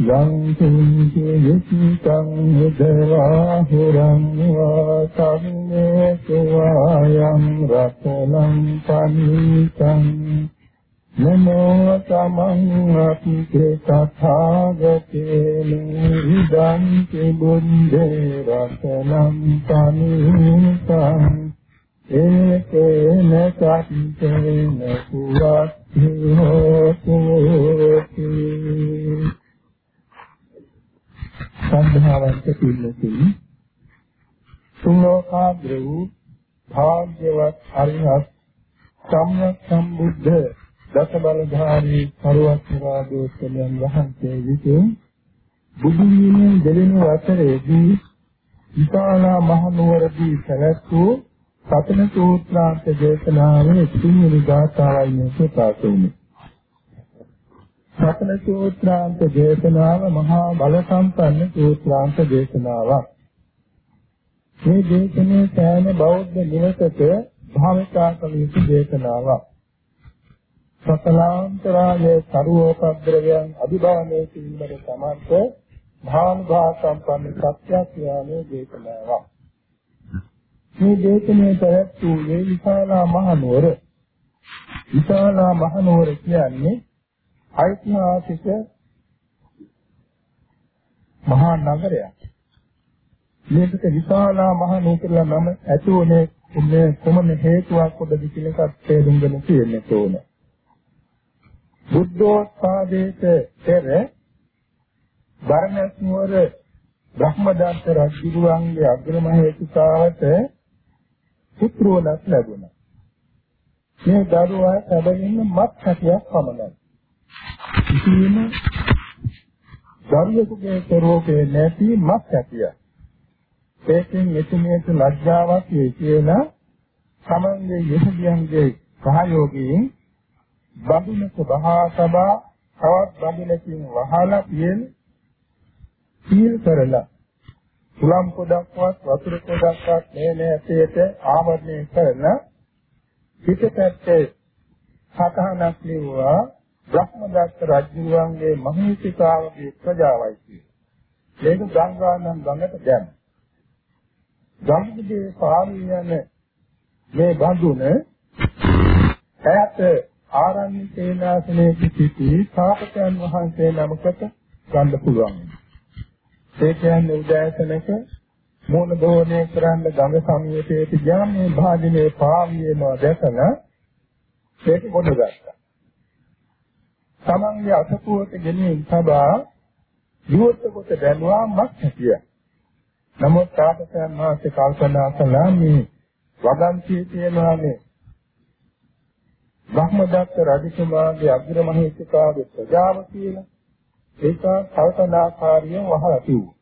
යං කිංචි යුක්ඛං හදවා හුරං වා සම්මේ සුවායං රතනං පනිතං නමෝ තමං අපිතේ තථාගතේන විදන්ති බුද්දේ රතනං පනිතං ඒකේන සත්‍යේන කුවත්ති හෝති සද්ධාවන්ත පින්නතුනි සුලෝකාග්‍ර වූ භාග්‍යවත් අරිහත් සම්්‍යක් සම්බුද්ධ දස බලධාරී සරුවත් රාජෝත්තමයන් වහන්සේ විසින් බුදු වීමේ දෙවෙනි වසරේදී විශාලා මහනුවරදී සැලැස්සූ සතන සූත්‍රාන්ත දේශනාවේ තුන්වෙනි ගාථාවයි මේ ප්‍රකාශ වුණේ සතන සූත්‍රාන්ත දේශනාව මහා බල සම්පන්න සූත්‍රාන්ත දේශනාවක්. මේ දේශනේ සෑම බෞද්ධ නිවසක භාවිතා කළ යුතු දේශනාවක්. සතලාන්තරායේ සරුවෝපද්‍රවයන් අභිභාවනයේ කිරීමට සමර්ථ භානුභා සම්පන්න සත්‍යයක් යාමේ දේශනාවක්. මේ දේශනේ පැවැත්වුවේ විශාලා මහනුවර. විශාලා මහනුවර කියන්නේ ඓතිහාසික මහා නගරයක්. මේකට විශාලා මහ නූකරලා නම ඇතුනේ කුමේ කොමන හේතුවක් කොටද කියන එකත් තේරුම් ගන්න තියෙන්න ඕන. බුද්ධෝත්පාදයට පෙර බරණස් නුවර බ්‍රහ්මදත්ත රජුගේ අග්‍රමහේතුකාවට පුත්‍රවලක් ලැබුණා. මේ දරුවා සැබවින්ම මත් හැටියක් පමණයි. කිසිම දරුවෙකුගේ ස්වરૂපේ නැති මත් ඇතිය. ඒකෙන් එතුමියට ලැජ්ජාවක් වේ කියලා සමන්ගේ යහුදියන්ගේ සහයෝගයෙන් බඳුනක බහා සබා තවත් බඳුනකින් වහලා පියෙන් සීල් කරලා තුලම් පොඩක්වත් වතුර පොඩක්වත් මේ නැතේට ආවරණය කරලා පිටපැත්තේ සතහනක් ලිව්වා බ්‍රහ්මදත්ත රජුගේ මහේසිකාවගේ ප්‍රජාවයි කියන්නේ. මේක ගංගානම් ගඟට දැම්ම. ගංගාවේ පාරී යන මේ බඳුන ඈත ආරණ්‍ය සේනාසනයේ සිටි තාපකයන් වහන්සේ නමකට ගන්න පුළුවන්. ඒ කියන්නේ උදෑසනක මූල දෝණය කරන්න ගඟ සමීපයට ගියාම මේ භාජනයේ පාවියනවා දැකලා ඒක ගොඩ ගත්තා. තමන්ගේ අසපුවට ගෙනින් සබා විවෘත කොට දැනුවා මක් හැකිය. නමුත් තාපසයන් වහන්සේ කල්පනා කළා මේ වගන්තියේ තියෙනවානේ බ්‍රහ්මදත්ත රජතුමාගේ අග්‍රමහේතුකාගේ ප්‍රජාව කියලා ඒක කල්පනාකාරියෙන් වහලා තිබුණා.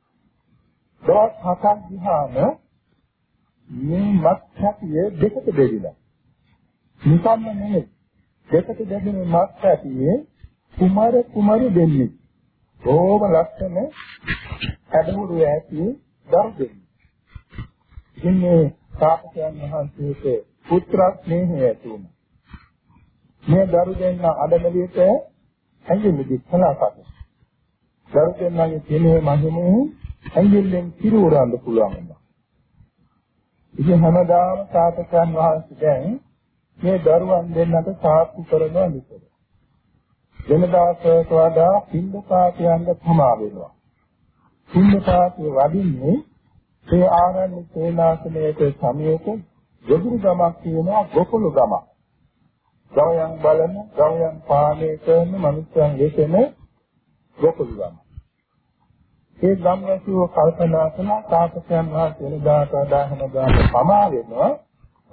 දවස් හතක් ගියාම මේ මත් හැකිය දෙකට බෙදිලා. නිකම්ම නෙමෙයි. දෙකට බෙදෙන මත් හැකියේ කුමාර කුමාරි දෙන්නේ. ඕම ලක්ෂණ හැදමුරු ඇති දරු දෙන්නේ. ඉතින් මේ තාපසයන් වහන්සේට පුත්‍ර ස්නේහය ඇති වුණා. මේ දරු දෙන්න අඩමලියට ඇඟිලි දිස්සලාපත. දරු දෙන්නගේ කෙනේ මහිනේ ඇඟිල්ලෙන් කිරුරන්න පුළුවන් වුණා. ඉතින් හැමදාම තාපසයන් වහන්සේ දැන් මේ දරුවන් දෙන්නට සාක්ෂි කරනවා විතර. වෙනදාට වඩා පින්දපාත යන්න තමා වෙනවා. පින්දපාතේ වඩින්නේ ඒ ආරණ්‍ය සේනාසනයේ සමීප ගොදුරු ගමක් තියෙනවා ගොකුළු ගමක්. ගවයන් බලන, ගවයන් පාලනය කරන මිනිස්යන් වෙතෙන ගොකුළු ගම. ඒ ගම්වැසියෝ කල්පනා කළා තාපසයන් වහන්සේ වෙනදාට වඩා හැමදාම පමා වෙනවා.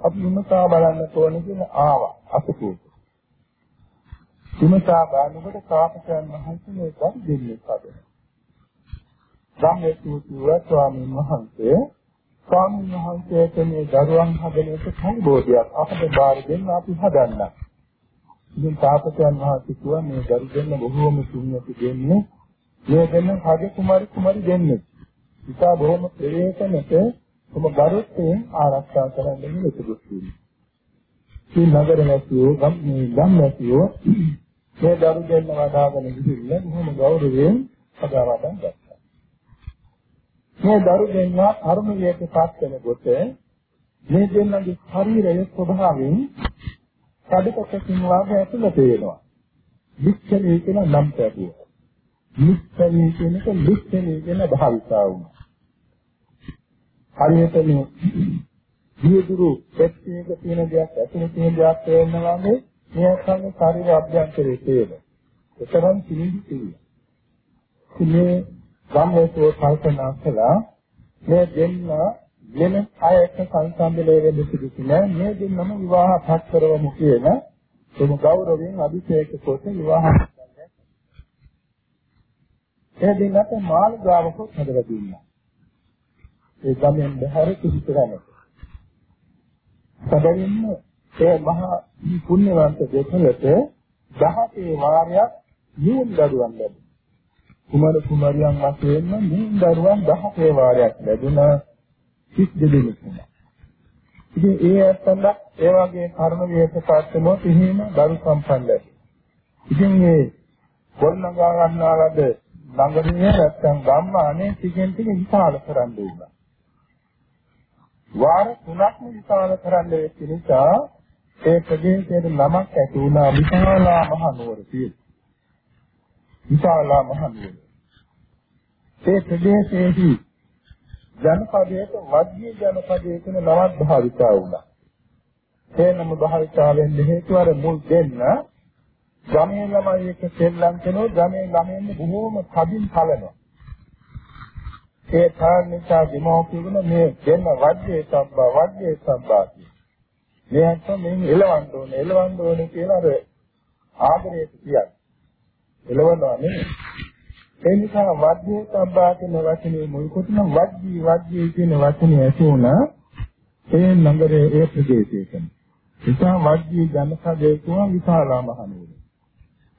අපි විමසා බලන්න ඕනේ කියලා ආවා අසුකේට. විමසා බලනකොට තාපසයන් වහන්සේ මේ ගම් දෙන්නේ කඩන. ධම්මේතු කිව්වා ස්වාමීන් වහන්සේ ස්වාමීන් වහන්සේට මේ දරුවන් හදන එක සම්බෝධියක් අපිට බාර දෙන්න අපි හදන්න. ඉතින් තාපසයන් වහන්සේ කිව්වා මේ දරු දෙන්න බොහෝම පුණ්‍යති දෙන්නේ මේ දෙන්න රජ කුමාරි කුමාරි දෙන්නේ. ඉතා බොහොම ප්‍රවේශනක තම ගරුත්වයෙන් ආරක්ෂා කරන්න මෙලෙස දුක්ඛී. මේ නගර නැතිව ගම් මේ ගම් නැතිව මේ දරු දෙන්න වඩාගෙන ගිහිල්ලා බොහොම ගෞරවයෙන් සදාවටන් ගත්තා. මේ දරු දෙන්නා කර්මයට පත් වෙනකොට මේ දෙන්නගේ ශරීරයේ ස්වභාවයෙන් කඩකකින් වාගේ ඇතුළත වෙනවා. විච්ඡනේ කියන නම් පැතුව. විච්ඡනේ කියනක විච්ඡනේ කියන භාවිතා වුණා. හරියට මේ දීදුරු පැත්තේක තියෙන දෙයක් ඇතුළේ තියෙන දෙයක් තේරෙනවා මේ මෙයාගේ ශරීර අභ්‍යන්තරයේ තියෙන. ඒතරම් පිළිදි තියෙනවා. මේ ගම්වේසෝ කල්පනා කළා මේ දෙන්න වෙන අයට සංසන්දනය වෙන්න සිදුසි නෑ මේ දෙන්නම විවාහ පත් කරවමු කියන එම ගෞරවයෙන් අභිෂේක කොට විවාහ ඒ දෙන්නට මාළිගාවක හදලා දුන්නා ඒ ගමෙන් බහැර කිසිතරක් සැබවින්ම ඒ මහා පුණ්‍යවන්ත දෙකලට දහසේ වාරයක් නියුන් දරුවන් ලැබුණා කුමාර කුමාරියන් වශයෙන්ම මේ දරුවන් 10 වාරයක් ලැබුණා 32 දෙනෙක් වුණා. ඉතින් ඒ ඇත්තන්ට ඒ වගේ කර්ම විහෙතපත්තුනොත් එහෙම දරු සම්පන්නයි. ඉතින් මේ ගොඩනගා ගන්නාලද ළඟදී නැත්තම් ගම්මානේ ටිකෙන් ටික විශාල කරන්න උනා. වාර තුනක්ම විශාල කරන්න වෙච්ච නිසා ඒ ප්‍රදේශයේ නමක් ඇති වුණා විශාලා මහ නුවර කියලා. විශාලා මහනුවර. ඒ ප්‍රදේශයේදී ජනපදයට වග්ගී ජනපදයේ කියන නමක් භාවිතා වුණා. ඒ නම භාවිතා වෙන්න හේතුව අර මුල් දෙන්න ගමේ ළමයි එක්ක සෙල්ලම් කරනෝ ගමේ ළමයින් බොහෝම කඩින් කලනවා. ඒ කාරණිකා දෙමෝපියගෙන මේ දෙන්න වග්ගයේ සම්බා වග්ගයේ සම්බා කියන. මේ අත්ත මෙන් එලවන්න ඕනේ එලවන්න ඕනේ කියලා අර ආදරයට කියන්නේ. එළවනවා නෙමෙයි. ඒ නිසා වද්දී සම්බා කියන වචනේ මුල් කොටන වද්දී වද්දී කියන වචනේ ඇති වුණා ඒ නගරයේ ඒ ප්‍රදේශයකම. නිසා වද්දී ජනපදයේ තුන විශාලා මහනුවර.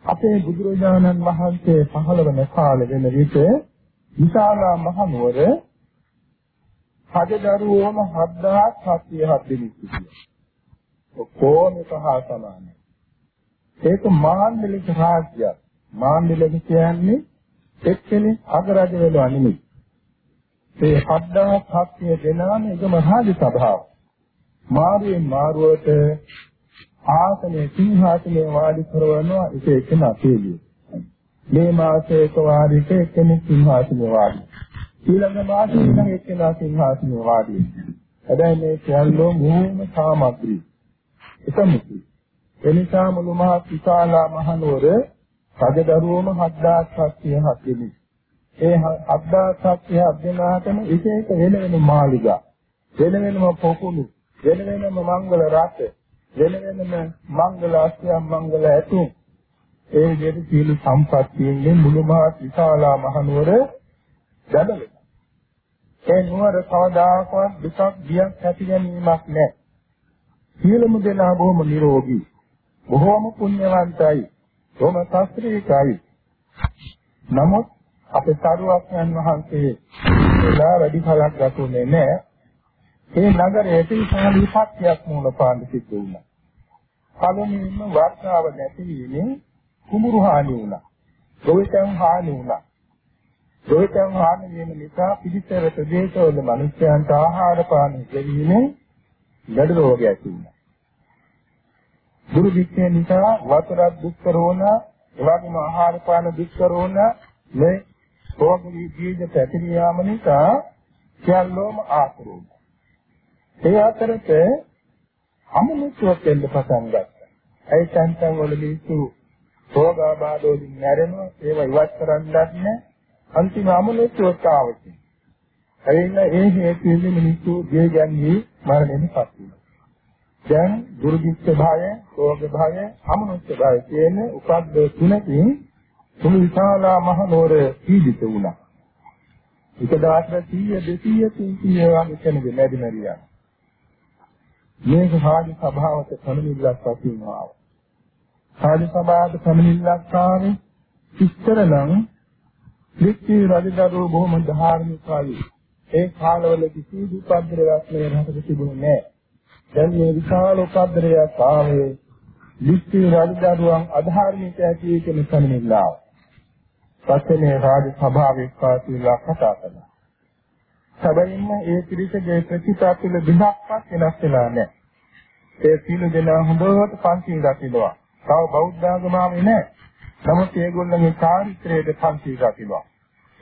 අපේ බුදුරජාණන් වහන්සේ පහළ වෙන කාලෙ වෙන විට විශාලා මහනුවර හදදරුවෝම 7707 දෙනෙක් සිටියා. ඔක්කොම එක හා සමානයි. ඒක මහාන්දලික රාජ්‍යයක්. මාණ්ඩලක කියන්නේ එක්කෙනෙක් අගරජ වෙනවා නෙමෙයි. ඒ 7700 දෙනාම එකම රාජ සභාව. මාරුවේ මාරුවට ආසනේ සිංහාසනේ වාඩි කරවනවා ඒක එකම අපේලිය. මේ මාසයේ එක වාඩිට එක්කෙනෙක් සිංහාසනේ වාඩි. ඊළඟ මාසෙ ඉඳන් එක්කෙනා සිංහාසනේ වාඩි. හැබැයි මේ සියල්ලෝ මුහුණ සාමග්‍රී. එකමුයි. එනිසා මුළු මහත් විශාලා මහනුවර රජදරුවෝම 7707 දෙනෙක්. ඒ 7707 දෙනාටම එක එක වෙන වෙන මාලිගා, වෙන වෙනම පොකුණු, වෙන වෙනම මංගල රට, වෙන වෙනම මංගල අස්ත්‍යම් මංගල ඇතුම් ඒ විදිහට සීල සම්පත්තියෙන් මුළු මහත් විශාලා මහනුවර දැබලෙනවා. ඒ නුවර කවදාකවත් දුකක් බියක් ඇති ගැනීමක් නැහැ. සියලුම දෙනා බොහොම නිරෝගී. බොහොම පුණ්‍යවන්තයි. බොහොම ශාස්ත්‍රීයයි. නමුත් අපේ සාරුවක්යන් වහන්සේ එලා වැඩි කලක් ගතුනේ නැහැ. ඒ නගරයේ විශාල විපත්තියක් මූල පාන්න සිද්ධ වුණා. පළමුවෙන්ම වර්ෂාව නැති වීමෙන් කුඹුරු හානි වුණා. ගොවිතැන් හානි වුණා. ගොවිතැන් හානි වීම නිසා පිළිතර ප්‍රදේශවල මිනිස්යන්ට ආහාර පාන ලැබීමෙන් ලෙඩ රෝග ඇති වුණා. දුර්භික්ෂය නිසා වතුරක් දුක්කර වුණා එවැගේම ආහාර පාන දුක්කරෝණ මේ රෝගී බීජ පැතිරී යාම නිසා සියල්ලෝම ආතුරුයි. ඒ අතරත අමනුෂ්‍යව වෙන්න පටන් ගත්තා. ඒ තැන්තන් වල මිනිස්සු රෝගාබාධ වලින් නැරෙනවා ඒවා ඉවත් කරන්නත් නැහැ. අන්තිම අමනුෂ්‍යතාවකින්. එයින ඒ හේතුවෙන් මිනිස්සු ගේ ගැන්වි මරණයටපත් වෙනවා. දැන් දුර්භික්ෂ භාවය, රෝග භාවය, අමනුෂ්‍ය භාවය කියන උපද්ද තුනකින් තුන් විශාලා මහ නෝර පීඩිත වුණා. එක දවසක 100 200 300 වගේ කෙනෙක් මැදි මැරියා. මේක සාධි සභාවට සමනිල්ලක් වශයෙන් ආවා. සාධි සභාවට සමනිල්ලක් ආවේ ඉස්තර නම් ලිච්ඡී රජදරුවෝ බොහොම ධාර්මිකයි. ඒ කාලවල කිසි දුපද්දරයක් මේ රටට තිබුණේ නැහැ. දැන් මේ විශාල උපද්දරයක් ආවේ ලිච්ඡී රජදරුවන් අධාර්මික ඇති කියන සමනිල්ලාව. පස්සේ මේ රාජ සභාවේ කාතිලා කතා කළා. සැබවින්ම ඒ ත්‍රිසගේ ප්‍රතිපත්තිල බිඳක්වත් වෙනස් වෙලා නැහැ. ඒ සීල දෙනා හොඳට පන්සිල් රකින්නවා. තව බෞද්ධ ආගමාවේ නැහැ. නමුත් ඒගොල්ලන්ගේ චාරිත්‍රයේ පන්සිල් රකින්නවා.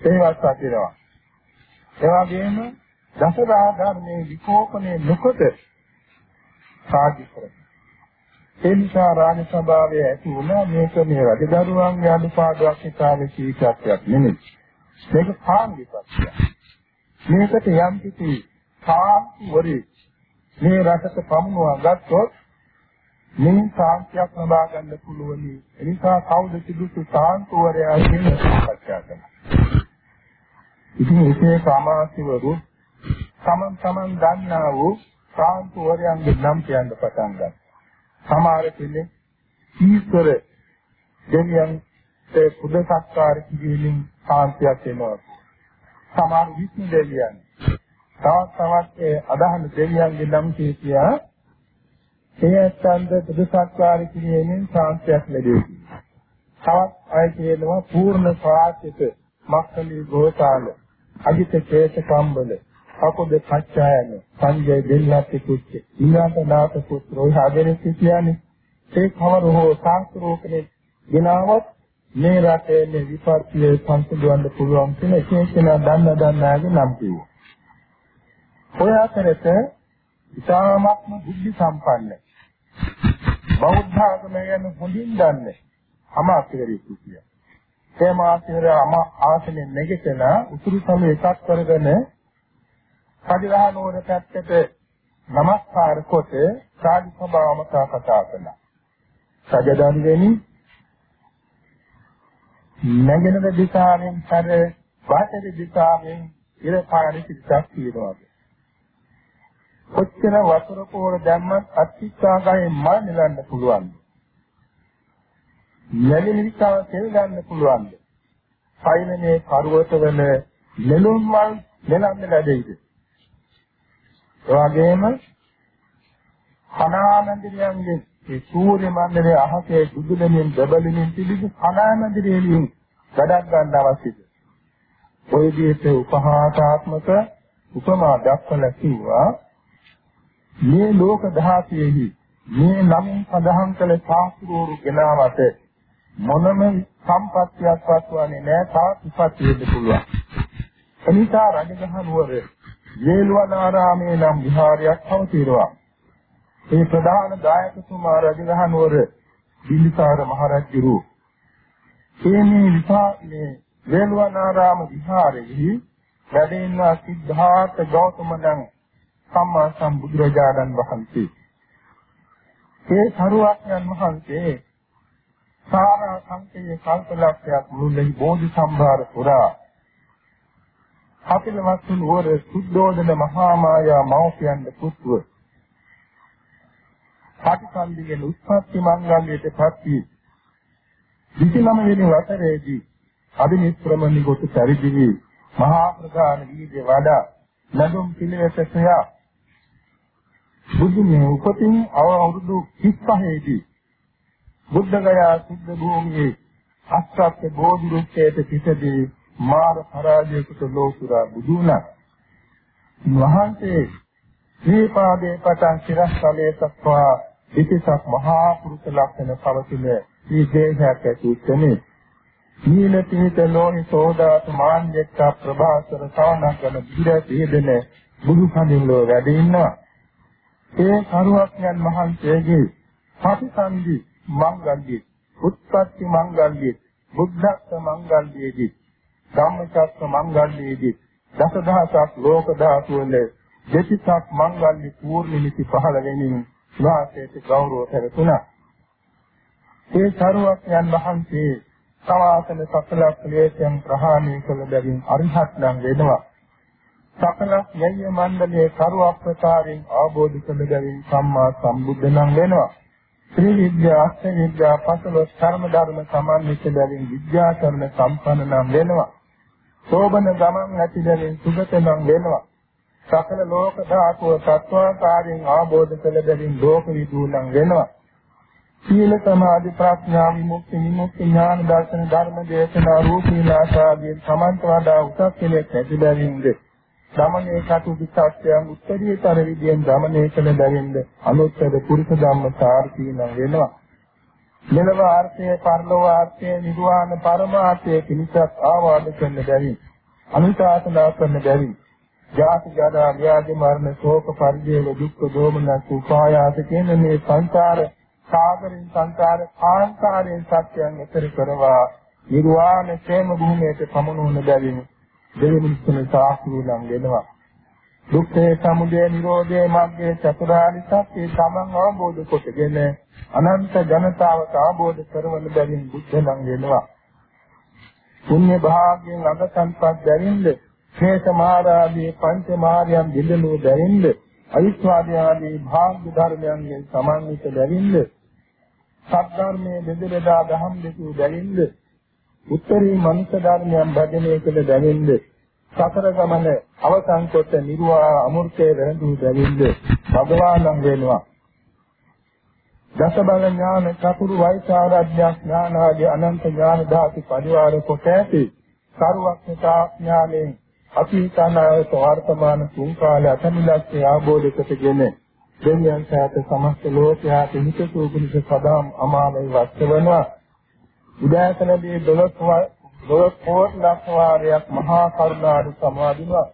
ඒවත් රකින්නවා. ඒ වගේම දසදා ධර්මයේ විකෝපණය නොකොට සාධි කරනවා. ඒ නිසා රාජ සභාවේ ඇති වුණා මේක මේ රජදරුවන්ගේ අනුපාඩුවක් හිතාවේ කීකත්වයක් නෙමෙයි. මේක කාංගිකත්වයක්. මේකට යම් කිසි සාන්තිවරේ මේ රටට පමුණවා ගත්තොත් මේ සාන්තියක් ලබා ගන්න පුළුවන්. එනිසා කවුද සිදුසු සාන්තුවරයා කියන සාකච්ඡා කරනවා. ඉතින් ඒකේ සමාසිවරු තමන් තමන් දන්නා වූ සාන්තුවරයන්ගේ නම් කියන්න පටන් ගත්තා. සමහර කෙනෙක් ඊශ්වර දෙවියන් ඒ පුද සත්කාර කිරීමෙන් සාන්තියක් එනවා. සමහර විශ්ණු දෙවියන් තවත් තවත් ඒ අදහන දෙවියන්ගේ නම් කීතියා එයත්න්ද පුදුසත්කාර කිරීමෙන් සාන්තියක් ලැබේ. තවත් අය කියනවා පූර්ණ සාහිත මක්කලි ගෝසාල අජිත චේත කම්බල අපොද පච්චායන සංජය දෙල්ලත් කුච්ච ඊළාට දාත පුත්‍රෝ හදෙනෙක් කියන්නේ ඒ කවර හෝ සාස්ත්‍රෝකනේ ගෙනාවත් මේ රටේ මේ විපර්තියේ සංසිඳවන්න පුළුවන් කියන විශේෂණ දන්න දන්නාගේ නම් කියනවා. ඔය අතරත ඉතාමත්ම බුද්ධි සම්පන්න බෞද්ධ ආගම ගැන හොඳින් දන්නේ අමාත්‍යවරයෙක් කිය. ඒ මාත්‍යවර අම ආසනෙ නැගිටලා උතුරු සම එකක් කරගෙන කඩිරහ නෝන පැත්තට නමස්කාර කොට සාදු සභාවම කතා කළා. සජදන් වෙනි නැගෙනම දිශාවෙන් කර වාතර දිශාවෙන් ඉර පාරි සිත්තක් තියෙනවා. කොච්චර වතුර පොර දැම්මත් අත්‍යත්තාගයෙන් මල් නෙලන්න පුළුවන්ද? නැගෙන දිශාව තෙල් ගන්න පුළුවන්ද? පයින්නේ පර්වතවල නෙළුම් මල් නෙලන්න ලැබෙයිද? ඒ වගේම කනාමන්දිරයන්ගේ ඒ සූර්ය මණ්ඩලයේ අහසේ සුදුලමින් දබලමින් තිබිච්ච කණාමැදිරියෙන් වැඩක් ගන්න අවශ්‍යද? ඔය විදිහට උපහාසාත්මක උපමා දක්වලා කිව්වා මේ ලෝක ධාතුවේහි මේ නම් සඳහන් කළ ශාස්ත්‍රෝරු ගෙනාවට මොනම සම්පත්තියක් වත්වන්නේ නැහැ තාත් ඉපත් වෙන්න පුළුවන්. එනිසා රජගහ නුවර වේලවනාරාමේ නම් විහාරයක් පවතිනවා. ඒ ප්‍රධාන දායකතුමා රජගහ නුවර බිම්බිසාර මහරජුරු ඒ මේ විසා මේ වේළුවනාරාම විහාරයේ වැඩෙන්නා සිද්ධාර්ථ ගෞතමයන් සම්මා සම්බුදුරජාණන් වහන්සේ ඒ සරුවඥන් වහන්සේ සාරා සංකේය කල්පලක්ෂයක් මුළුල්ලේ බෝධි සම්භාර පුරා කපිලවස්තු නුවර සුද්ධෝදන මහා මායා මෞඛ්‍යයන් පුත්ව පාටිසන්ධියේ උත්පත්ති මංගල්‍යයට පත්වී 29 වෙනි වසරේදී අභිනිෂ්ක්‍රමණි කොට පරිදිවි මහා ප්‍රධාන වීර්ය වඩා ලැබුම් පිළිවෙත සොයා බුදුනේ උපතින් අවුරුදු 35 දී බුද්ධ ගයා සිද්ධ භූමියේ අස්ත්‍රත් බෝධි රුක්කයට පිටදී මාර පරාජයකට ලෝසුරා බුදුනා වහන්සේ මේ පාදේ පටන් සිරස්තලයේ සක්වා විශේෂක් මහා පුරුෂ ලක්ෂණ පවතින විශේෂයක් ඇති උත්මේ. නීල පිහිට ලෝහි සෝදාත මාන්‍යක ප්‍රභාසර සවනකන දිර පියදෙන බුදු කඳින්ලෝ වැඩ ඉන්නවා. ඒ කරුවක්යන් මහන්සියගේ පටිසන්ධි මංගල්‍ය උත්පත්ති මංගල්‍ය බුද්ධත්ව මංගල්‍යයේදී ධම්මචක්ක මංගල්‍යයේදී දසදහසක් ලෝක ධාතුවල දෙතිසක් මංගල්‍ය පූර්ණිමිති පහළ වෙනින් වාසයට ගෞරව කරතුණා ඒ සරුවක්යන් වහන්සේ සවාසන සකල ක්ලේශයන් ප්‍රහාණය කළ බැවින් අරිහත් නම් වෙනවා. සකල යය මණ්ඩලයේ කරුවක් ප්‍රකාරයෙන් ආબોධ කළ බැවින් සම්මා සම්බුද්ධ නම් වෙනවා. ත්‍රි විද්‍යා අෂ්ට විද්‍යා පසළොස් කර්ම ධර්ම සමන්විත බැවින් විද්‍යා කරන සම්පන්න නම් වෙනවා. සෝබන ගමන් ඇති බැවින් සුගත නම් වෙනවා. සකල ලෝක ධාතුව තත්වාකාරයෙන් ආબોධ කළ බැවින් ලෝක විදූ නම් වෙනවා. සීල සමාධි ප්‍රඥා විමුක්ති විමුක්ති ඥාන දර්ශන ධර්ම දේශනා රූපීලාසාදී සමන්ත වඩා උසස් කෙලෙස් ඇති බැවින්ද ධමනේ කටුකි සත්‍යයන් උත්තරීතර විදියෙන් ධමනේ කළ බැවින්ද අනුත්තර පුරුෂ ධම්ම සාර්ථී නම් වෙනවා. මෙලව ආර්ථය පරලෝක ආර්ථය නිර්වාණ පරමාර්ථය පිණිසත් ආවාද කරන බැවින් අනුශාසනා කරන බැවින් ජාති ජරා ව්‍යාධි මරණ ශෝක පරිදේව දුක්ඛ දෝමනස් උපායාස කියන මේ සංසාර සාගරින් සංකාර කාන්තාරයෙන් සත්‍යයන් එතර කරවා නිර්වාණ ක්ෂේම භූමියට පමුණුවන බැවින් දෙවිමුක්තන සාස්ත්‍රීලම් වෙනවා දුක්ඛේ සමුදය නිරෝධේ මග්ගේ චතුරාර්ය සත්‍ය තමන් අවබෝධ කොටගෙන අනන්ත ජනතාවට අවබෝධ කරවන බැවින් බුද්ධ නම් වෙනවා පුණ්‍ය භාග්යෙන් අග සංපත් දැරින්ද ශේෂ මහරාදී පංච මාර්යම් බිඳලෝ දැරින්ද අවිස්වාදී ආදී භාග්‍ය ධර්මයන්ගෙන් සමන්විත දැරින්ද සද්ධර්මයේ බෙදෙදා දහම් දෙකේ දැනෙන්න උත්තරී මනුෂ්‍ය ධර්මයන් භජනය කළ දැනෙන්න සතර ගමන අවසන් කොට නිර්වා අමෘතේ වැඳු දැනෙන්න භගවානම් වෙනවා. දස බල ඥාන චතුරු වෛචාරඥා ඥාන ආදී අනන්ත ඥාන ධාතු පරිවාර කොට ඇති සරුවක්ඥතා ඥානෙන් අතීතනායත වර්තමාන තුන් කාලය අතමිලක්ෂය ආબોධ කොටගෙන දෙවියන් සෑත සමස්ත ලෝකයාට හිතසුව පිණිස සදාම් අමාමයි වස්තවනවා උදෑසනදී 12 12 කෝටි ලක්ෂ වාරයක් මහා කරුණාට සමාදිනවා.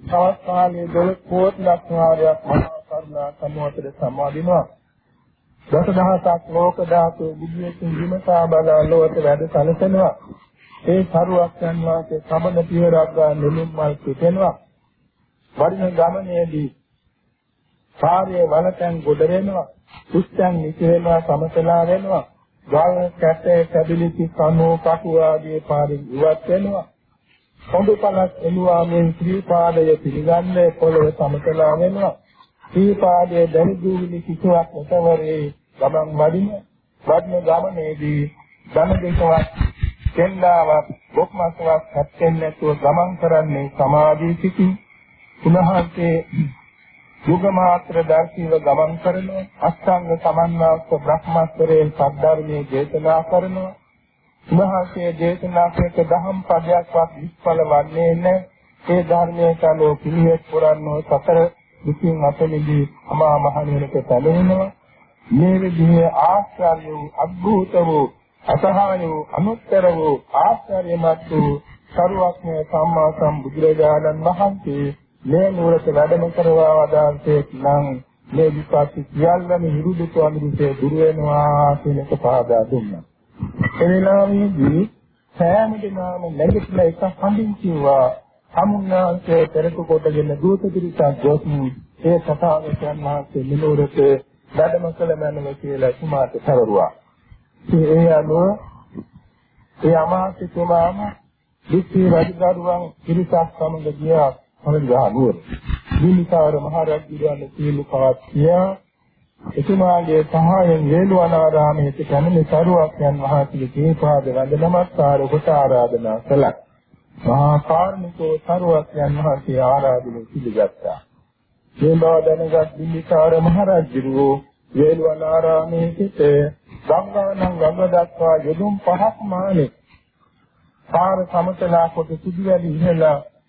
තවත් කාලයේ 12 කෝටි ලක්ෂ වාරයක් මහා කරුණා සමුවතට සමාදිනවා. දසදහසක් ලෝක ධාතු බුද්ධියකින් විමසා බලා ලෝකයට වැඩ සැලසෙනවා. ඒ සරුවක්යන් වාසේ සමන පියවරක් ගන්න නෙළුම් මල් පිටෙනවා. වරිණ ගමනේදී කාර්යයේ වලතෙන් ගොඩ වෙනවා. කුස්තන් නිසි වෙනවා සමතලා වෙනවා. ගල් කැටේ කැබිලිටි කනෝ කටු ආදී පාරින් ඉවත් වෙනවා. හොඳ පළක් එළුවා මෙන් ත්‍රිපාදය පිළිගන්නේ පොළව සමතලා වෙනවා. ත්‍රිපාදයේ දැනි දූවිලි කිසිවක් නැතවරේ ගමන් වඩින වඩන ගමනේදී ධන දෙකවත් දෙන්නාවක් බොක්මස්වක් හැප්පෙන්නේ නැතුව ගමන් කරන්නේ සමාධි සිටින්. උන්වහන්සේ යුග මාත්‍ර දර්ශීව ගමන් කරනවා අෂ්ටාංග සමන්වාස්ත බ්‍රහ්මස්තරයෙන් සද්ධර්මයේ දේශනා කරනවා උන්වහන්සේ දේශනා කරක දහම් පදයක්වත් විස්ඵල වන්නේ නැහැ ඒ ධර්මයේ කලෝ පිළිවෙත් පුරන්නෝ සතර දුකින් අතමිදී අමා මහ නිවනට පැමිණෙනවා. මේ විදිහේ ආශ්චර්ය වූ අద్භූත වූ අසහාය වූ අනුත්තර වූ ආශ්චර්යමත් වූ සරුවක්ඥ සම්මා සම්බුදුරජාණන් වහන්සේ මේ නුවරට වැඩම කරවා වදාන්සේ නම් මේ විපස්සී සියල්ලම හිරුදුතු අනුරුසේ දුර වෙනවා කියන එක පහදා දුන්නා. එනිලාමේදී සෑම දිනම නැගිටලා එක හඳින් කිව්වා සමුන්නාංශයේ පෙරතු කොටගෙන දූත පිරිසක් ගොස් ඒ සතාවකයන් මහත්සේ මෙලොවට වැඩම කළ මැනව කියලා කුමාරට සවරුවා. ඒ අනුව ඒ අමාත්‍යතුමාම විශ්ව රජදරුවන් පිරිසක් සමග ගියා පරිග්‍රහ නුවර. දීනිකාර මහරජුගන් සීල පවත්ියා එතුමාගේ සහායෙන් වේළුවනාරාමයේ පැමිණි සරුවක්යන් වහන්සේගේ තේපාද වන්ද නමස්කාර කොට ආරාධනා කළා. මහා කාර්මිකෝ සරුවක්යන් වහන්සේ ආරාධනය පිළිගත්තා. මේ බව දැනගත් දීනිකාර මහරජුගේ වේළුවනාරාමයේ සිට ගංගානම් ගඟ දක්වා යොදුන් පහක් මානේ පාර සමතලා කොට සුදු වැලි ඉහළ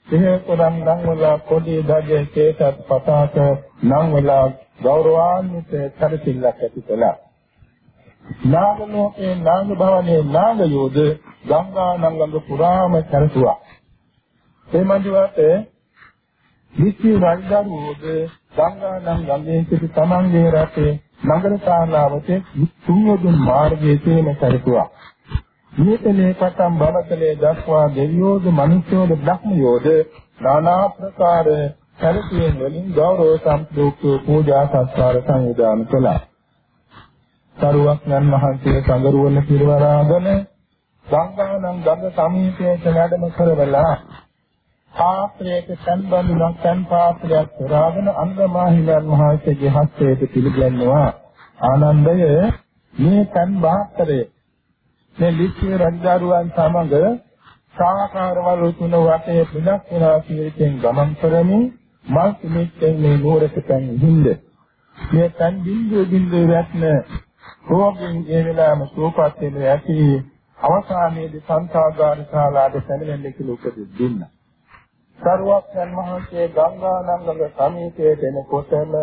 සිහකොරම් නම් වල පොඩි දජේ කේසත් පතාක නම් වල ගෞරවාන්විත කරසිල්ලක් ඇති කළා. නාග ලෝකේ නාග භවනේ නාග යෝධ ගංගා නංගඟ පුරාම කරතුවා. ඒ මන්දිවට විසි රජදරුවෝද ගංගා නංගඟේ සිට තමන්ගේ රටේ නගර ශාලාවට තුන්වදුන් මාර්ගයේ තේම කරතුවා. මේතලේ පටන් බවතලේ දක්වා දෙවියෝද මිනිස්යෝද බ්‍රහ්මයෝද নানা ප්‍රකාර සැලසීම් වලින් ගෞරව සම්පූර්ණ පූජා සත්කාර සංවිධානය කළා. සරුවක් යන් වහන්සේ සංගරුවන පිරවරාගෙන ගංගානම් ගඟ සමීපයට වැඩම කරවලා පාත්‍රයක සම්බන්ධුනක් සම් පාත්‍රයක් පුරාගෙන අංගමාහිමියන් වහන්සේගේ හස්තයට පිළිගන්නවා ආනන්දය මේ සම් පාත්‍රය මේ ලිච්ඡේ රජදරුවන් සමග සාකාරවල තුන වටේ පිටක් වෙනවා කියන ගමන් කරමින් මල් කිමිත්තෙන් මේ නුවරට පැන් හිඳ මේ පැන් බින්දුව බින්දුව රැත්න රෝගින් ඒ වෙලාවම සුවපත් වෙන ඇති අවසානයේදී සංසාගාර ශාලාවට පැමිණෙන්න කියලා උපදෙස් දුන්නා. සරුවක්යන් වහන්සේ ගංගා නංගල සමීපයේ දෙනකොටම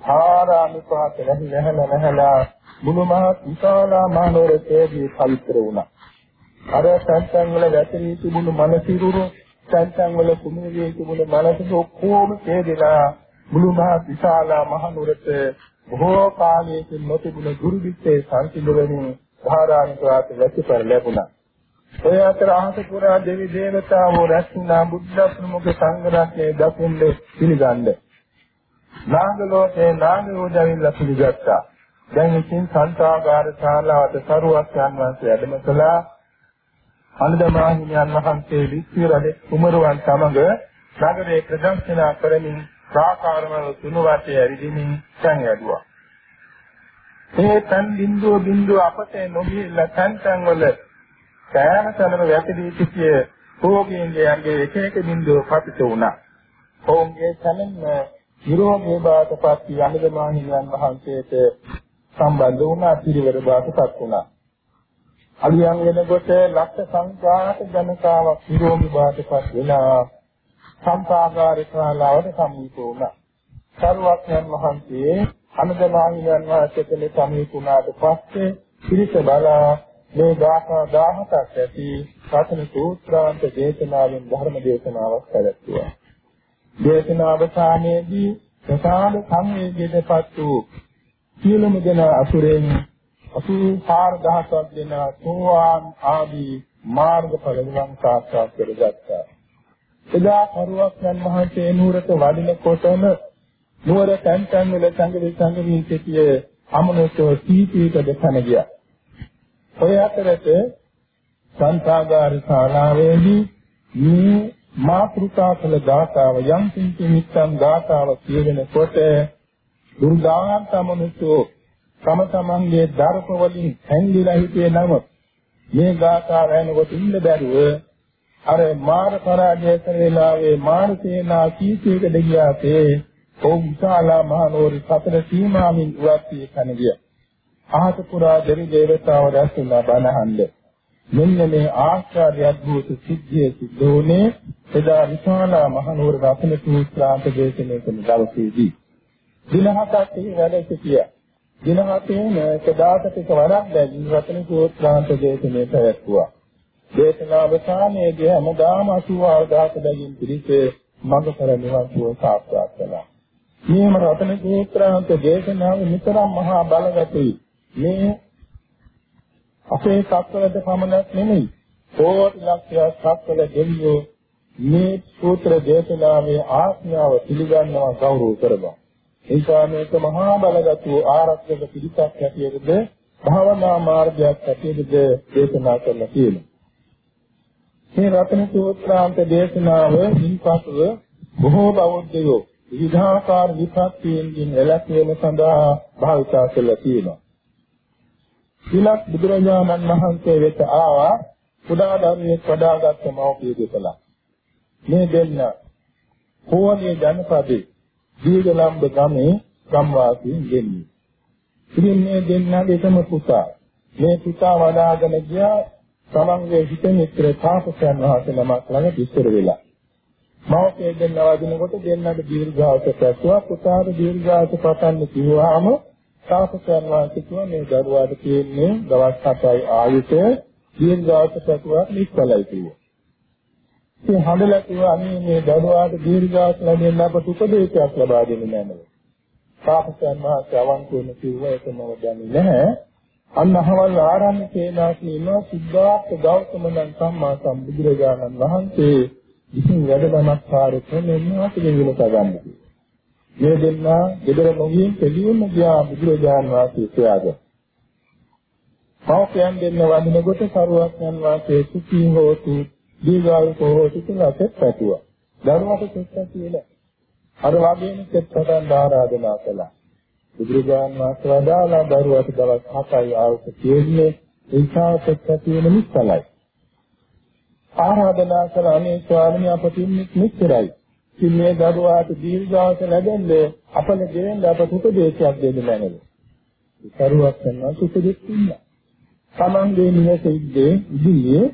ආරාමිකාත රැහි නැහල නැහලා මුළු මහත් විශාලා මානවරතේදී පවිත්‍ර වුණා. අර සංසං වල වැටී තිබුණු මනසිරුරු සංසං වල කුමිරේ තිබුණු මනසට ඔක්කොම තේදෙලා මුළු මහත් විශාලා මහනුවරට බොහෝ කාලයකින් නොතිබුණු දුර්විත්තේ සංසිඳවමින් ධාරානිකාත වැසිපර ලැබුණා. ඒ අතර අහස පුරා දෙවි දේවතාවෝ රැස්නා බුද්ධ ප්‍රමුඛ සංඝ රත්නයේ දකින්නේ පිළිගන්න. නාග ලෝකේ නාග යෝජවිල්ල පිළිගත්තා. දැන් ඉතින් සංසාගාර ශාලාවට සරුවක් යන වහන්සේ වැඩම කළා. අනුදමාහිමියන් වහන්සේ විශ්ව රජ කුමරුවන් සමග නගරේ ප්‍රදක්ෂිනා කරමින් ප්‍රාකාරවල තුන වටේ ඇවිදිමින් සං යදුවා. මේ තන් බින්දුව බින්දුව අපතේ නොගිහිල්ලා තන් තන් වල සෑම තැනම වැටදී සිටිය භෝගීන්ගේ එක එක බින්දුව පතිත වුණා. ඔවුන්ගේ තනින්ම නිරෝගී බාටපත් යමදමාහිමියන් වහන්සේට සම්බන්ධ වුණා පිරිවර බාටපත් වුණා. අලියන් වෙනකොට ලක්ෂ සංඛ්‍යාත ජනතාවක් නිරෝගී බාටපත් වෙලා සම්පාගාර ශාලාවට සමීප වුණා. සරුවක්යන් වහන්සේ අනදමාහිමියන් වහන්සේ කෙනෙක් සමීපුණාට පස්සේ පිරිස බලා මේ ගාථා 17ක් ඇති සතන සූත්‍රාන්ත දේශනාවෙන් ධර්ම දේශනාවක් පැවැත්වුවා. දේශනාවසානයේදී ප්‍රසාද සංවේගයටපත් වූ සියලුම දෙනා අසුරෙන් 84000ක් දෙනා සෝවාන් ආදී මාර්ගඵල නිවන් සාක්ෂාත් කරගත්තා. එදා කරුවක් යන මහන්සේ නුවරට වඩිනකොටම නුවර තැන් තැන් වල සංගවි සංගවි සිටිය අමනෝසෝ සීපීක දෙකන ගියා. ඔය අතරත සංසාගාර ශාලාවේදී මේ මාතෘකා කළ ගාථාව යම් කිංචි මිත්තන් ගාථාව කියවෙනකොට දුර්ගාන්ත අමනෝසෝ තම තමන්ගේ දර්ප වලින් හැංගිලා හිටියේ නම මේ ගාථාව ඇහෙනකොට ඉන්න බැරුව අර මාර පරාජය කරලාවේ මාර සේනා කීකයකද ගියාතේ ඔව් විශාලා මහනෝරි සතර සීමාවෙන් ඉවත් වී කන ගිය. අහස පුරා දෙවි දේවතාව රැස්ුණා බණහන්ද. මෙන්න මේ ආශ්චර්ය අద్భుත සිද්ධිය සිද්ධ වුණේ එදා විශාලා මහනෝර රත්න සූත්‍රාන්ත දේශනය කරන දවසේදී. දින හතක් එහි වැඩ සිටියා. දින හතේම සදාසතික වරක් දැන් රත්න සූත්‍රාන්ත දේශනය පැවැත්වුවා. දේශනාවසානයේදී හැමදාම 84000 බැගින් පිළිස මඟ කර නිවන් සුව සාක්ෂාත් කළා. මේම රතන සූත්‍රාන්ත දේශනාව නිතරම මහා බලගතයි. මේ අපේ සත්වලද පමණක් නෙමෙයි. කෝටි ලක්ෂයක් සත්වල දෙවියෝ මේ සූත්‍ර දේශනාවේ ආඥාව පිළිගන්නවා ගෞරව කරනවා. ඒසා මේක මහා බලගත් වූ ආරක්ෂක පිළිසක් ඇටියෙද භාවනා මාර්ගයක් ඇටියෙද දේශනා කරන්න තියෙනවා. මේ රතන සූත්‍රාන්ත දේශනාව ඉන්පසුව බොහෝ බෞද්ධයෝ විවිධාකාර විපත්තියෙන් එළැපෙන සඳහා භාවිතා කළා තියෙනවා. ඊළඟ බුදුරජාණන් වහන්සේ වෙත ආවා කුඩා දරුවෙක් වඩාගත් මව්පිය දෙකලා. මේ දෙන්න කෝණේ ජනපදේ දීගලම්බ ගමේ ගම්වාසීන් දෙන්නේ. ඉතින් මේ දෙන්නාගේ එකම පුතා. මේ පුතා වඩාගෙන ගියා තමන්ගේ හිත මිත්‍ර තාපසයන් වහන්සේ නමක් ළඟ ඉස්සර වෙලා. මව්පිය දෙන්නා වදිනකොට දෙන්නට දීර්ඝාස පැතුවා පුතාට දීර්ඝාස පතන්න කිව්වහම තාපසයන් වහන්සේ කියන මේ දරුවාට තියෙන්නේ දවස් 7යි ආයුෂ දීර්ඝාස පැතුවක් නිස්සලයි කිව්වා. ඉතින් හඳලා කිව්වා අනේ මේ දරුවාට දීර්ඝාස ලැබෙන්න අපට උපදේශයක් ලබා දෙන්න නෑනේ. තාපසයන් වහන්සේ අවංකවම කිව්වා ඒක මම දන්නේ නැහැ. අන්න අහවල් ආරණ්‍ය සේනාසී ඉන්න සිද්ධාර්ථ ගෞතම නම් සම්මා සම්බුදුරජාණන් වහන්සේ විසින් වැඩ නමස්කාර කරන වාසිය විලස ගන්න. මේ දෙන්නා gedara නොගින් දෙලියෙම ගියා බුදුරජාණන් වහන්සේ සොයාගෙන. පාපයන් දෙන්න වදිනකොට සරුවක් යන වාසේ සුඛී හෝතු දීගායකෝ හෝතු කියලා සෙත් පැතුවා. දරුවාට සෙත් කියලා. අර වගේම සෙත් පටන් ආරාධනා කළා. බුදුරජාණන් වහන්සේ වදාලා දරුවාට දවස් 7යි ආවක තියෙන්නේ ඒසා සෙත් තියෙන නිස්සලයි. ආරාධනා කළ අනේ ස්වාමීන් අපට මෙච්චරයි. ඉතින් මේ දරුවාට දීර්ඝාස ලැබෙන්නේ අපල දෙන්න අපට උපදේශයක් දෙන්න බැහැ. කරුවක් කරනවා උපදෙස් දුන්නා. Tamange නිවසේ ඉද්දී ඉදිරියේ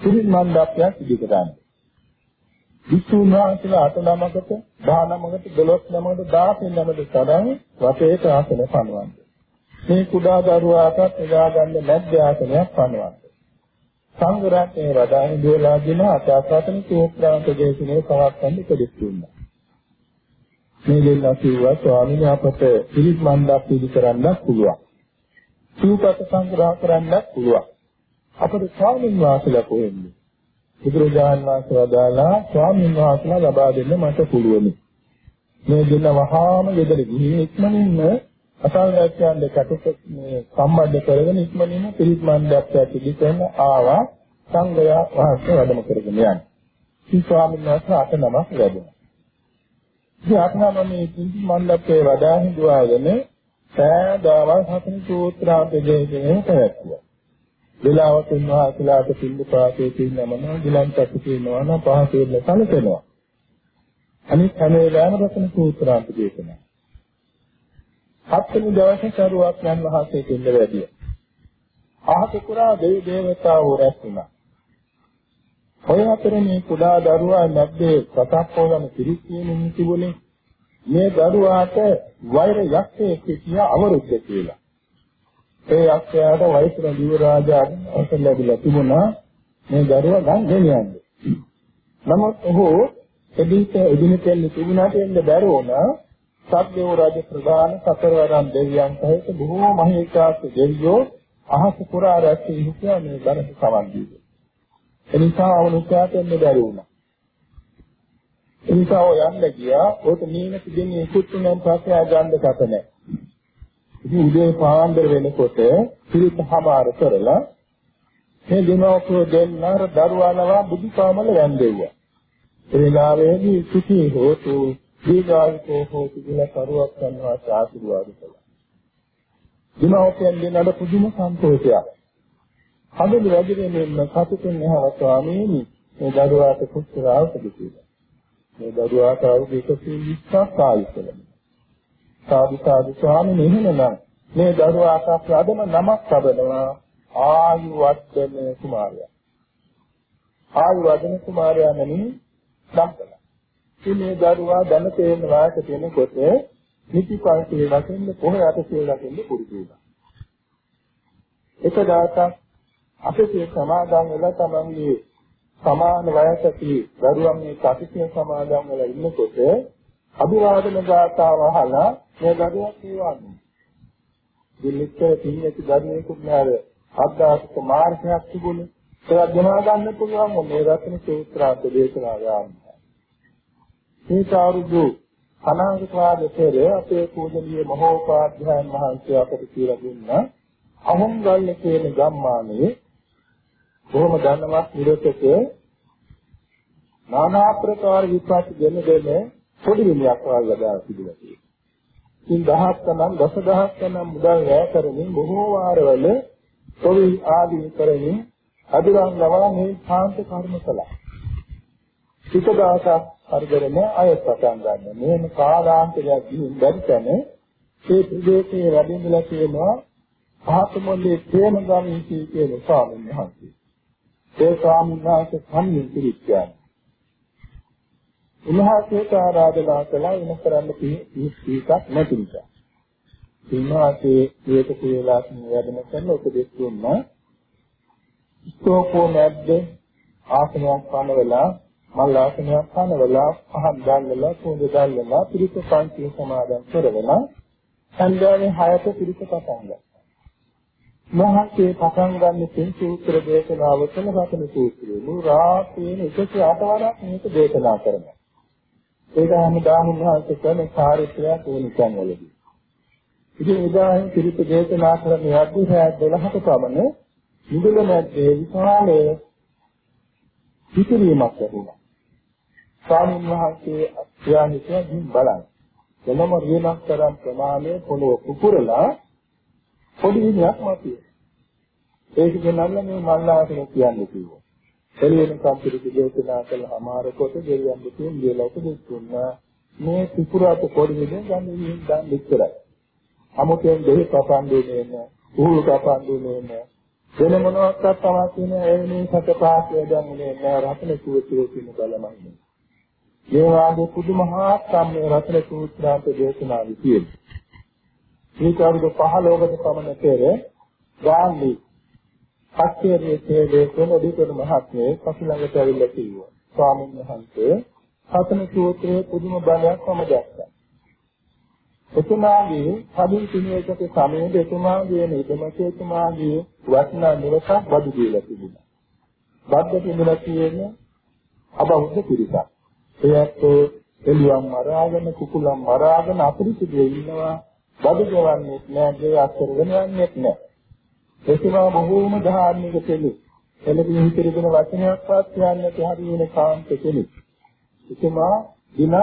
පිරිත් මණ්ඩපයක් ඉදිරියට ගන්න. විසුණුවාසලා අට නමකට 19කට 12 නමකට 16 නමකට තරම් වටේට ආසන පනවන්නේ. මේ කුඩා දරුවාටත් එදා ගන්න මැද්ද ආසනයක් පනවන්නේ. සංඝ රත්නයේ වදාන දෝලාගෙන අටාසතන සූත්‍රාන්ත දේශනේ පවත්වන්න ඉදිරි දුන්නා. මේ දෙන්නා කිව්වා ස්වාමීන් අපට පිළිත් මණ්ඩප පිළි කරන්න පුළුවන්. සූපත සංග්‍රහ කරන්න පුළුවන්. අපට ස්වාමීන් වහන්සේලා කොහෙන්ද? බුදුරජාණන් වහන්සේ වදාලා ස්වාමීන් වහන්සේලා ලබා දෙන්න මට පුළුවනි. මේ දෙන්න වහාම යෙදෙලි ගිහින් ඉක්මනින්ම අසල්වැසියන් දෙකට මේ සම්බන්ධ කරගෙන ඉක්මනින්ම පිරිත් මණ්ඩපයට පිළිසෙන්න ආවා සංඝයා වහන්සේ වැඩම කරගෙන යන්නේ. මේ ස්වාමීන් වහන්සේ අට නමක් ලැබුණා. ඉතින් අට නම මේ පිරිත් මණ්ඩපයේ වඩා හිඳුවාගෙන සෑදාවල් හතන සූත්‍රාන්ත දෙකේ පැවැත්වුවා. වෙලාවට උන්වහන්සේලාට පිළිපාතේ තියෙනම ගිලන්පත් තියෙනවා නම් පහසෙන්න සැලසෙනවා. අනිත් හැම වෙලාවෙම රතන සූත්‍රාන්ත දේශනා. හත්වෙනි දවසේ සරුවක් යන වහන්සේ දෙන්න වැඩිය. ආහත කුරා දෙවි දේවතාවෝ රැස් වුණා. ඔය අතරේ මේ කුඩා දරුවා නැද්දේ සතක් පොළන පිරිස් කියමින් තිබුණේ මේ දරුවාට වෛර යක්ෂයෙක් කියා අවරුද්ධ කියලා. ඒ යක්ෂයාට වෛශ්‍ර දිව රාජාට අවසර ලැබිලා තිබුණා මේ දරුවා ගන් ගෙනියන්නේ. නමුත් ඔහු එදිට එදිනෙකෙල්ල තිබුණාට එන්න බැරි වුණා. සත්‍යෝ රාජ ප්‍රධාන සතරවරන් දෙවියන් සහිත බොහෝ මහේකාස දෙවියෝ අහස පුරා රැස්වී හිටියා මේ ධර්ම සවන් දීලා. එනිසා අවනුකාට එන්න බැරි වුණා. එනිසා ඔය යන්න ගියා. ඔක මීන දෙන්නේ කුත්තුනම් පස්සේ ආගන්න කත නැහැ. ඉතින් උදේ පාන්දර වෙනකොට පිරිතහමාර කරලා මේ දෙනෝකෝ දෙන්නාර දරුවාලවා බුදුපාමල වැන්දෙව්වා. ඒ වෙලාවේදී සුඛී හෝතු දීගාල්කෝ හෝතු කියලා කරුවක් කරනවා ආශිර්වාද කළා. දිනෝකෙන් දෙන්නට පුදුම සන්තෝෂයක්. හඳුනි වැඩිගෙන ඉන්න සතුටින් එහා ස්වාමීනි මේ දරුවාට කුච්චර අවශ්‍යද කියලා. මේ දරුවාට අවුරුදු 120ක් ආයුෂ සාදු සාදු ස්වාමීන් එහෙමනම් මේ දරුවාට අපි අදම නමක් තබනවා ආයු වර්ධන කුමාරයා. ආයු වර්ධන කුමාරයා නමින් නම් කළා. මේ දරුවා ධන තේන වායක කෙනෙකුට නිතිපන්තිය වශයෙන් පොහොයට සියල වශයෙන් පුරුදු වුණා. එක දවසක් අපේ සමාදන් වෙලා තමන්ගේ සමාන වයසකී දරුවන් මේ කටිසිය සමාදන් වෙලා ඉන්නකොට අභිවාදන ගාථාව අහලා මේ දරුවා කියවන්නේ. දෙලිච්ච තින්නති දරුවෙකුත් නෑ අද්දාසක මාර්ගයක් තිබුණේ. ඒක ගණනා ගන්න පුළුවන් මේ රත්න සූත්‍රාන්ත දේශනාව යන්නේ. මේ සාරුදු අනාගත වාදයේ අපේ පූජනීය මහෝපාධ්‍යයන් වහන්සේ අපට කියලා දුන්නා අහුම්ගල්ල කියන ගම්මානයේ බොහොම ධනවත් නිරතක নানা ආකාර විපාක දෙන දෙන පොඩි විලයක් වල්ලා තිබුණා කියලා. ඉතින් දහස් ගණන් දසදහස් ගණන් මුදල් වැය කරමින් බොහෝ වාරවල තොවි ආදී කරමින් අදුරන් ලවා මේ ශාන්ත කර්ම කළා. සිත දවසක් හරිදරම අයත් පටන් ගන්න. මේම කාලාන්තරයක් ගිහින් බැරිතන ඒ ප්‍රදේශයේ වැඩිමලා තියෙනවා ආත්මෝලේ ප්‍රේමගාමී කියන ස්වාමීන් වහන්සේ. ඒ ස්වාමීන් වහන්සේ සම්මින් පිළිච්චාන. උන්වහන්සේට ආරාධනා කළා වෙන කරන්න පිළිපීකක් නැති නිසා. සිනාසේ විවේක කියලා වැඩම කරන උපදෙස් දුන්නා. ස්තෝපෝ නැද්ද ආසනයක් පනවලා මල් ආසනයක් පනවලා පහන් දැල්ලලා කුඳ දැල්ලලා පිරිස පන්තිය සමාදන් කරවලා සංඥාවේ හයට පිරිස පටන් ගත්තා. මහත්යේ පටන් ගන්න තෙන් සූත්‍ර දේශනාව කළ රතන සූත්‍රය. මේ රාත්‍රියේ 108 වරක් මේක දේශනා කරනවා. ඒක හැමදාම උන්වහන්සේ කරන කාර්යයක් ඕනිකන් වලදී. ඉතින් උදාහරණ පිළිප දේශනා කරන යද්දී 12ක පමණ මුදල මැද්දේ විශාල පිටිරීමක් ලැබුණා. ස්වාමීන් වහන්සේ අත්‍යානිකයෙන් බලන්න. එළම රියනක් තරම් ප්‍රමාණය පොළොව කුපුරලා පොඩි විදියක් මතුවේ. ඒක ගෙනල්ලා මේ මල්ලාටම කියන්නේ කිව්වා. එළියෙන කම්පිටි දේශනා කළාමාර කොට දෙවියන් දෙකින් දීලා උපදෙස්තුන්නා මේ කුපුරාට පොඩි විදියෙන් ගන්න විදිහෙන් දාන්න ඉච්චරයි. අමුතෙන් දෙහි කපන්නේ නෑ. උහු කපන්නේ නෑ. වෙන මොනවාක්වත් අවශ්‍ය නෑ. ඒ මේ සත පාස්ය දැන්නේ නෑ. රතන සූත්‍රයේ තියෙන බලමයි. මේ වාගේ පුදුමහත් සම්මේ රතන සූත්‍රාන්ත දේශනාවි තියෙනවා. මේක අවුරුදු 15කට පමණ පෙර ගාන්ධි පස්සේ තේදේ කියන දීපන මහත්මයේ පසු ළඟට ඇවිල්ලා කිව්වා. ස්වාමීන් වහන්සේ සතන සූත්‍රයේ පුදුම බලයක් මම දැක්කා. එතුමාගේ කලින් තිනේකට සමයේ එතුමාගේ නිදමක එතුමාගේ වටිනා නිවසක් බදු දීලා තිබුණා. බද්ද තිබුණා කියන්නේ අබෞද්ධ පිරිසක්. එයත් එළුවන් මරාගෙන කුකුලන් මරාගෙන අපිරිසිදු ඉන්නවා බඩු ගවන්නේ නැහැ ගේ අක්ෂර වෙනවන්නේ නැහැ. එතුමා බොහෝම ධාර්මික කෙනෙක්. එළදී හිතේගෙන වචනයක්වත් කියන්නට හරි වෙන කාන්ත කෙනෙක්. එතුමා දින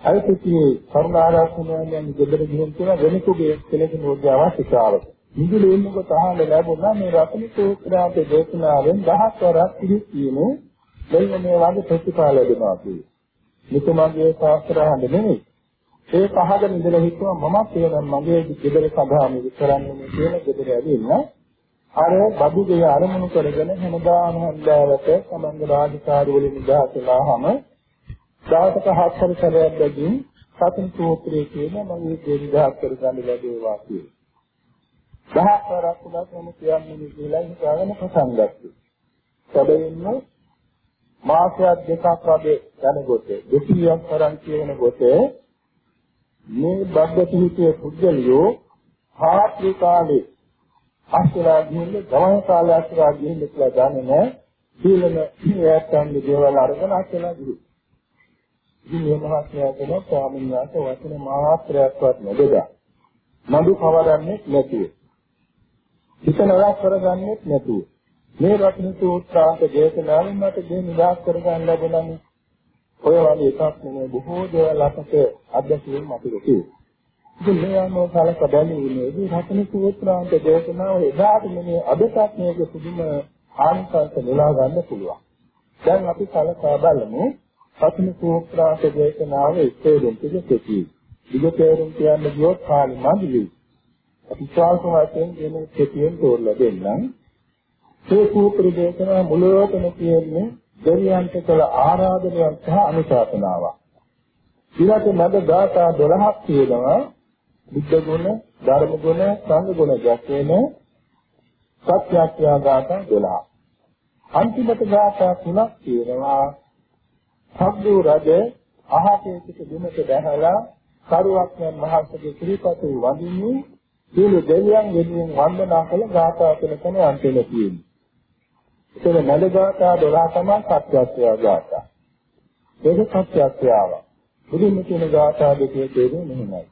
අයිතිකේ කරුණාරාසනයන් ගෙදර ගිහින් කියන වෙනකුගේ කෙනෙකුගේ යෝග්‍ය අවශ්‍යතාවක. නිදුල එන්නකොට අහන්න ලැබුණා මේ රත්න සූත්‍රාත දේශනාවෙන් දහස් වරක් පිළිස්සීමේ මෙන්න මේ වගේ ප්‍රතිඵල ලැබෙනවා කියන්නේ. මෙතුමාගේ ශාස්ත්‍රහඳ නෙමෙයි. ඒ පහගෙන ඉඳලා හිතුවා මමත් එනම් මගේ ගෙදර සඳහා මේ කරන්නේ කියලා ගෙදර ඇවිල්ලා අර බබු ගේ අරමුණු කරගෙන හැමදාම හන්දාවට සමංග රාජකාරී වලින් නිදාසලාම දවසක හතර සැරයක් බැගින් සතුන් සූත්‍රයේ කියන මගේ ගේ නිදාස් කරගන්න ලැබේවා කියලා. දහස් වරක් උනත් මම කියන්නේ කියලා හිතාගෙන පටන් ගත්තා. සැබවින්ම මාසයක් දෙකක් වගේ යනකොට දෙසියක් තරම් කියන කොට මේ බද්ධ පිහිටිය පුද්ගලියෝ ආත්‍රි කාලේ අස්තලා ගිහින් ගමන කාලය අස්තලා ගිහින් කියලා දන්නේ නැහැ. සීලන ඒයන්ගේ දේවල් අරගෙන අස්තලා ගිහින්. ඉතින් මේ මහත්මයා කියන ස්වාමීන් වහන්සේ වචන මාත්‍රයක්වත් නොබෙදා නඩු කවරන්නේ නැතුව හිත නරක කරගන්නේ නැතුව. මේ රත්න සූත්‍රාන්ත දේශනාවෙන් මට දෙය නිදාස් කරගන්න ලැබුණානේ ඔය වගේ එකක් නෙමෙයි බොහෝ දේවල් අපට අත්දැකීම් අපිට තියෙනවා. ඉතින් මේ අනුව කලක බැලීමේදී රතන සූත්‍රාන්ත දේශනාව එදාට නෙමෙයි අදටත් මේක පුදුම ආනිසංස නෙලා ගන්න පුළුවන්. දැන් අපි කලක බලමු රතන සූත්‍රාන්ත දේශනාවේ ඉස්තේරුම් පිළිපෙති. විගතේරුම් කියන්න ගියොත් කාලෙ මදිවි. අපි ස්වාල්ප වශයෙන් කියන කෙටියෙන් තෝරලා දෙන්නම්. මේ සූත්‍ර දේශනාව මුලවටම කියන්නේ දෙවියන්ට කළ ආරාධනයක් සහ අනුශාසනාවක්. ඊළඟ මැද ගාථා 12ක් තියෙනවා. බුද්ධ ගුණ, ධර්ම ගුණ, සංඝ ගුණ දැක්වෙන සත්‍යක්‍රියා ගාථා 12. අන්තිමට ගාථා තුනක් තියෙනවා. සබ්බු රජ අහසේ සිට දුමක බැහැලා කරුවක් යන මහත්කගේ ත්‍රිපතු වඳින්නේ සියලු දෙවියන් වෙනුවෙන් වන්දනා කළ ගාථා තුනකම අන්තිම තියෙනවා. එතන මැද ගාථා 12 තමයි සත්‍යත්වය ගාථා. ඒක සත්‍යත්වයව. බුදුන් කියන ගාථා දෙකේ තේරුම මෙහෙමයි.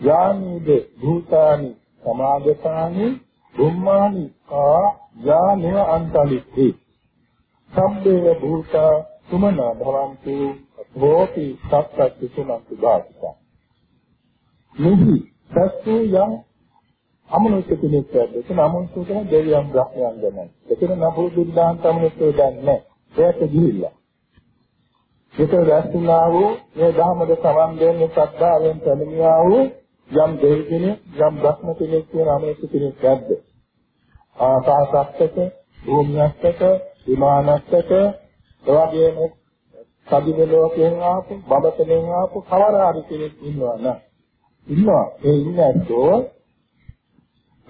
යානීද භූතානි සමාගතානි බුම්මානි කා යානව අන්තලික්ඛි. සම්බේව භූතා සුමන භවන්තු හෝති සත්ත්‍ය සුනන්තු දාසිතා. නිහි සස්සු යම් අමනුෂ්‍ය කෙනෙක් ඇද්ද එතන අමනුෂ්‍ය කියන දෙවියන් බ්‍රහ්මයන් ගැන. එතන නපුරු දුර්දාන්ත අමනුෂ්‍ය දන්නේ නැහැ. ඒකට ගිහිල්ලා. ඒක රැස්තුනා වූ මේ ධර්මද සමන් දෙන්නේ සත්‍යාවෙන් පැමිණියා වූ යම් දෙවි කෙනෙක් යම් බ්‍රහ්ම කෙනෙක් කියන අමනුෂ්‍ය කෙනෙක් ඇද්ද. ආකාශත්තක, භූමියත්තක, විමානත්තක, එවැගේම සදිව ලෝකයෙන් ආපු, බබතලෙන් ආපු කවර හරි කෙනෙක් ඉන්නවා නේද? ඉන්නවා. ඒ ඉන්න ඇත්තෝ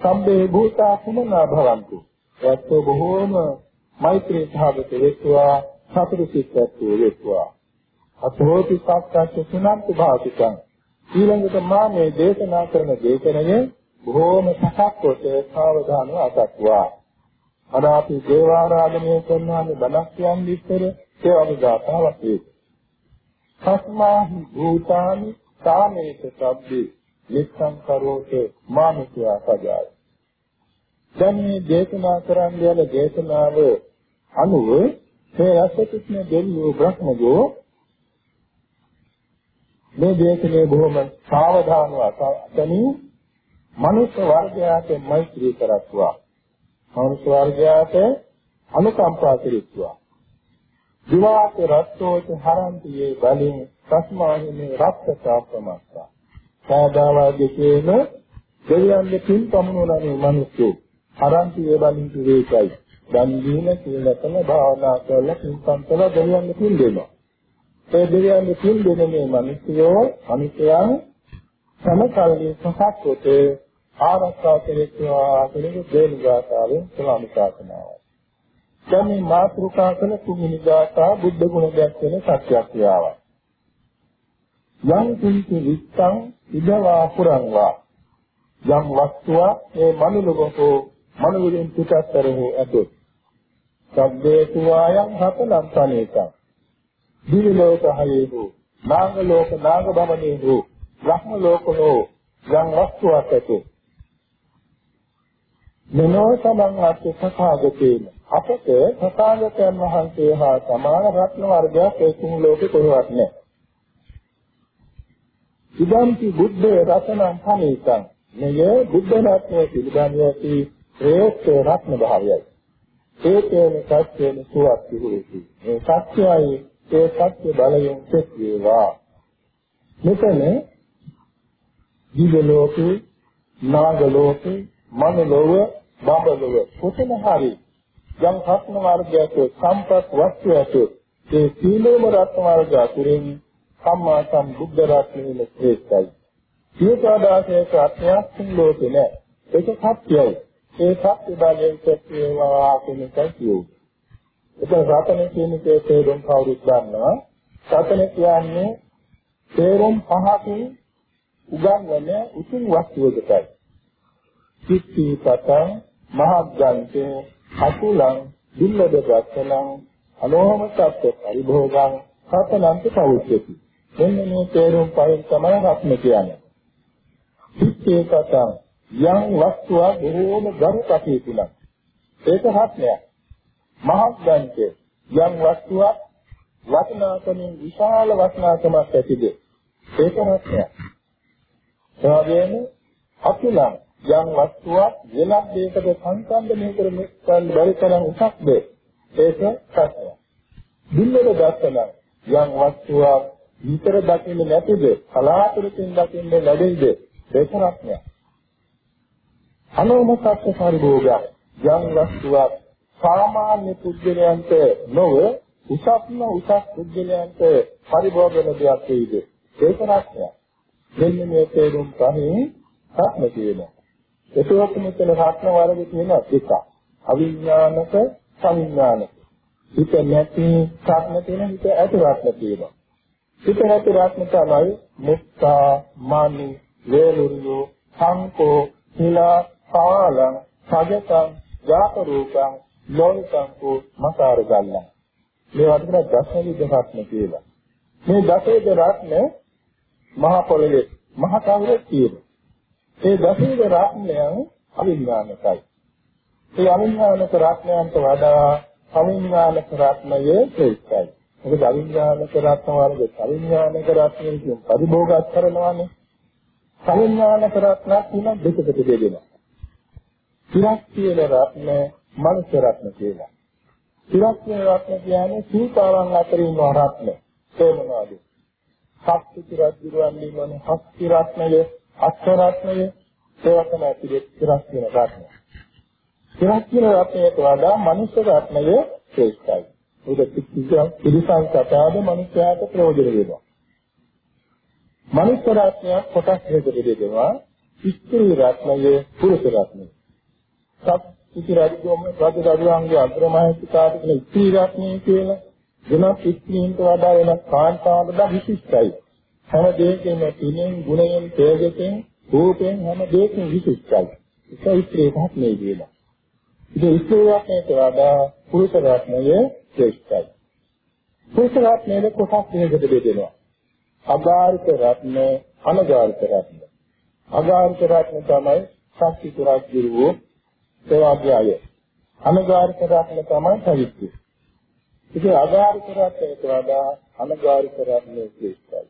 සම්බේ භූතා කුමනා භවන්තු. ඇත්තෝ බොහෝම මෛත්‍රී සහගත වෙත්වා සතුරු සිත්ත්ව වෙත්වා. අතෝති සාක්ෂාත් සුනන්ත භාවිකං. ඊළඟට මා මේ දේශනා කරන දේශනයේ බොහෝම සසක් කොට සාවධානව අසක්වා. අද අපි දේවාරාධනය කරනානේ බණක් කියන්නේ ඉස්සර ඒ වගේ ගාථාවක් ඒක. තස්මාහි භූතානි සාමේත සබ්බේ නිස්සං කරෝත මානුෂයා සජාය. දැන් මේ දේශනා කරන්න යන දේශනාව අනුව මේ රසකිත්න දෙවියෝ බ්‍රහ්මයෝ මේ දේශනේ බොහොම සාවධානව අතනින් මනුෂ්‍ය වර්ගයාට මෛත්‍රී කරත්වා. මනුෂ්‍ය වර්ගයාට අනුකම්පා කෙරෙත්වා. විවාක රත්තෝච හරන්තියේ බලෙන් තස්මාහිනේ රක්තතාපමස්සා. සාදාවාදකේන දෙවියන්ගේ පින් පමුණුවනේ මිනිස්සු හරන්තියේ බලෙන් කිවේකයි. දන් දීන සීලකල භාවනා කරලා පින්පම් කළා දෙවියන්ගේ පින් දෙනවා. ඒ දෙවියන්ගේ පින් දෙන මේ මිනිස්සුયો මිනිසයන් සමකල්ලි සසක්කොට ආරක්ෂා කෙරෙත්වා කියන දේනිගාතාවෙන් සලාමිකාසනාවයි. දැන් මේ මාතෘකා කළ තුන්වෙනි ගාථා බුද්ධ ගුණ දැක්වෙන සත්‍යයක් ක්‍රියාවයි. යම් කිංචි විත්තං ඉදවා පුරංවා යම් වස්තුව මේ මනුලොකෝ මනුලෙන් පිටස්තරෝ ඇතොත් සබ්බේතු වායං හතනම් තනේකං දිවි ලෝක හයේහු නාග ලෝක නාග බමනේහු බ්‍රහ්ම ලෝකෝ යම් වස්තුවක් ඇතොත් මෙනෝ සමං අත්ථ සඛාගතේන අපට සතාගතයන් වහන්සේ හා සමාන රත්න වර්ගයක් ඒ කුණු ලෝකේ කොහෙවත් නැහැ. ඉදම්පි බුද්ධ රතනං කණේකං මෙය බුද්ධ රත්නයේ පිළිබඳව ඇති ශ්‍රේෂ්ඨ රත්න භාවයයි. ඒකේන සත්‍යේන සුවක් පිළිවෙති. මේ සත්‍යයයි ඒ සත්‍ය බලයෙන් සෙත් වේවා. මෙතන දිව ලෝකේ නාග ලෝකේ මනෝලෝව බබලෝව කොතන හරි යම් රත්න මාර්ගයක සම්පත් වස්තුවක ඒ සීලෝම රත්න මාර්ගය අතුරින් සම්මා සම්බුද්ධ රත්නෙම ශ්‍රේෂ්ඨයි. සියදාසයක අත්‍යවශ්‍ය ලෝකේ නෑ. ඒක සත්‍යයි. ඒ සත්‍ය බලයෙන් සත්‍යවා කියන එකයි කියන්නේ. ඒක රතන කියන එකේ තේරුම් කවුරුත් දන්නවා. රතන කියන්නේ තේරුම් පහකින් උගන්වන උතුම් වස්තුවකටයි. සිත්ති පතං මහග්ගන්තේ අකුලං දිල්ලද ගත්තලං අනෝම සත්‍ය පරිභෝගං සතලන්ත පෞච්චති මෙන්න මේ තේරුම් පහෙන් තමයි රත්න කියන්නේ සිත්තේ කතං යම් වස්තුවක් බොහෝම ගරු කටයුතුලක් ඒක රත්නයක් මහග්ගන්තේ යම් වස්තුවක් වටිනාකමින් විශාල වටිනාකමක් ඇතිද? ඒක රත්නයක් එවැගේම අකුලං යම් වස්තුවක් වෙනත් දෙයකට සංසන්දනය කරන්න බැරි තරම් උසස්ද? ඒක සත්‍යය. දිල්ලද දැක්කම යම් වස්තුවක් විතර දකින්න නැතිද? කලාතුරකින් දකින්න ලැබෙයිද ඒක රත්නය. අනෝමසත්‍ය පරිභෝගය යම් වස්තුවක් සාමාන්‍ය පුද්ගලයන්ට නොව උසස්ම උසස් පුද්ගලයන්ට පරිභෝගන දෙයක් වේද ඒක රත්නය. මෙන්න මේ තේරුම් පහෙන් සත්‍ය කියනවා. එතකොට මෙතන රත්න වර්ග තියෙනවා දෙකක්. අවිඥානික සංඥානික. හිත නැති රත්න තියෙන හිත ඇති රත්න තියෙනවා. හිත නැති රත්න තමයි මුක්තා, මානි, වේලුරියෝ, සංකෝ, හිලා, පාලං, සජතං, ජාතරූපං, ලෝහිතංකෝ, මකාර ගල්ලා. මේ වගේ දසවිධ රත්න කියලා. මේ දසවිධ රත්න මහ පොළවේ මහ කවුරු තියෙනවා. ඒ දසීද රත්නයන් අවිඥානිකයි. ඒ අවිඥානික රත්නයන්ට වඩා අවිඥානික රත්නයේ ශ්‍රේෂ්ඨයි. මොකද අවිඥානික රත්න වර්ග අවිඥානික රත්නයෙන් කියන පරිභෝගات කරනවානේ. අවිඥානික රත්න කියන දෙකකට බෙදෙනවා. ඉරක් කියන රත්න මනුෂ්‍ය රත්න කියලා. ඉරක් කියන රත්න කියන්නේ සීතාවන් අතරින් රත්න. ඒ මොනවද? සත්‍ත්‍ය රත්න වලින් හස්ති රත්නය අක්ෂරත්නය ඒවා තමයි පිළිත් ඉරක් කියන රත්නය. ඉරක් කියන රත්නයට වඩා මනුෂ්‍ය රත්නය ශ්‍රේෂ්ඨයි. ඒක පිටිසම් පිළිසම් කතාවද මනුෂ්‍යයාට ප්‍රයෝජන වෙනවා. මනුෂ්‍ය රත්නයක් කොටස් දෙකකට බෙදෙනවා. ස්ත්‍රී රත්නය, පුරුෂ රත්නය. සත් ඉති රජුම රජ දරුවන්ගේ අග්‍රමහිත්‍යාට කියන ස්ත්‍රී රත්නය කියලා වෙනත් ස්ත්‍රීන්ට වඩා වෙනත් කාන්තාවකට විශිෂ්ටයි. හැම දෙයකින්ම තිනෙන්, ගුණයෙන්, තේජයෙන්, රූපයෙන් හැම දෙයකින් විශිෂ්ටයි. ඒක ස්ත්‍රී රත්නය කියලා. ඉතින් ස්ත්‍රී රත්නයට වඩා පුරුෂ රත්නය ශ්‍රේෂ්ඨයි. පුරුෂ රත්නයේ කොටස් දෙකකට බෙදෙනවා. අගාරික රත්න, අනගාරික රත්න. අගාරික රත්න තමයි ශක්ති තුරක් දිරුවෝ ඒවාගේ අය. අනගාරික රත්න තමයි සවිත්‍ය. ඉතින් අගාරික රත්නයට වඩා අනගාරික රත්නයේ ශ්‍රේෂ්ඨයි.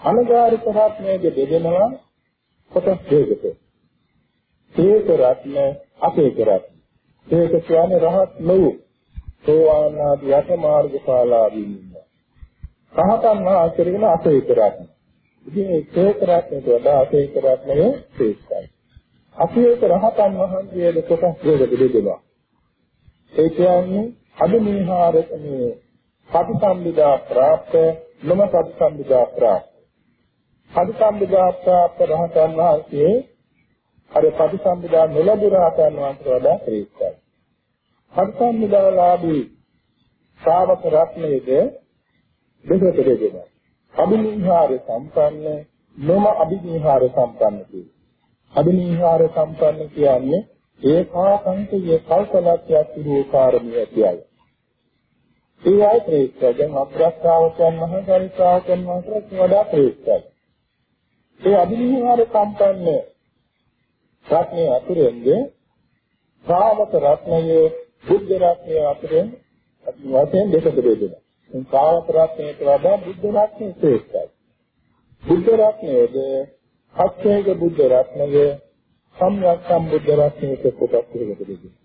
අනගාරික රත්නයේ බෙදෙනවා කොටස් දෙකකට. ඒක රත්න, අපේක රත්න. ඒක කියන්නේ රහත් නොවු සෝවාන් ආදී යත මාර්ගඵලාදීන් ඉන්නවා. රහතන් වහන්සේගෙන අපේක රත්න. ඉතින් ඒ ඒක රත්නයට වඩා අපේක රත්නය ශ්‍රේෂ්ඨයි. අපේක රහතන් වහන්සේගේ කොටස් දෙකකට බෙදෙනවා. ඒ කියන්නේ අදුමීහාරකමේ පටිසම්භිදා ප්‍රාප්ත නම පටිසම්භිදා ප්‍රාප්ත. පටිසම්භිදා ප්‍රාප්ත රහතන් වහන්සේ අර පටිසම්භිදා නොලබු රහතන් වහන්සේට වඩා ශ්‍රේෂ්ඨයි. පටිසම්භිදාලාභී ශ්‍රාවක රත්නයේද දෙකට බෙදෙනවා. අභිනිහාර සම්පන්න නොම අභිනිහාර සම්පන්න කියලා. අභිනිහාර සම්පන්න කියන්නේ ඒකාන්තයේ කල්පලක්ෂයක් පිළිෝකාරමිය කියයි. ඒ අය ශ්‍රේෂ්ඨ දැන් අග්‍රස්ථාවකයන් මහා ශ්‍රාවකයන් වහන්සේට වඩා ශ්‍රේෂ්ඨයි. ඒ අභිනිහාර සම්පන්න රත්නයේ අතුරෙන්ද ශ්‍රාවක රත්නයේ බුද්ධ රත්නයේ අතුරෙන් වශයෙන් දෙකකට බෙදෙනවා. මේ ශ්‍රාවක රත්නයට වඩා බුද්ධ රත්නය ශ්‍රේෂ්ඨයි. බුද්ධ රත්නයේද අත්‍යේක බුද්ධ රත්නය සම්්‍යක් සම්බුද්ධ රත්නයක කොටස් දෙකකට බෙදෙනවා.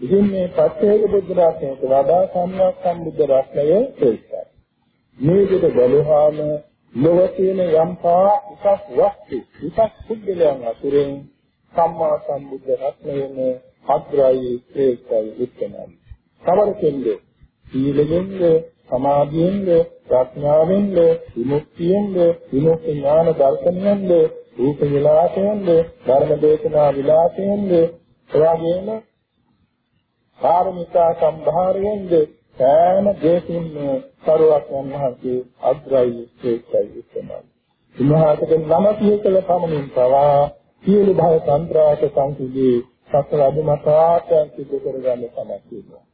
ඉතින් මේ පත්‍යේක බුද්ධ රත්නයට වඩා සම්්‍යක් සම්බුද්ධ රත්නය ශ්‍රේෂ්ඨයි. මේ දෙක බලුවාම ලොව තියෙන යම් පා එකක් වස්තු එකක් පුද්ගලයන් අතුරෙන් සම්මා සම්බුද්ධ රත්නයේම අග්‍රයි ශ්‍රේෂ්ඨයි උත්තමයි. කවරකෙන්ද? සීලයෙන්ද, සමාධියෙන්ද, ප්‍රඥාවෙන්ද, විමුක්තියෙන්ද, විමුක්ති ඥාන දර්ශනයෙන්ද, රූප විලාසයෙන්ද, ධර්ම දේශනා විලාසයෙන්ද, එවාගෙම පාරමිතා සම්භාරයෙන්ද සෑම දෙයකින්ම සරුවක් වහන්සේ අග්‍රයි ශ්‍රේෂ්ඨයි උත්තමයි. උන්වහන්සේගේ නම පියකල පමණින් පවා සියලු භව සංත්‍රාස සංසිදී සතර අධිමතායන් සිදු කරගන්න සමත් වෙනවා.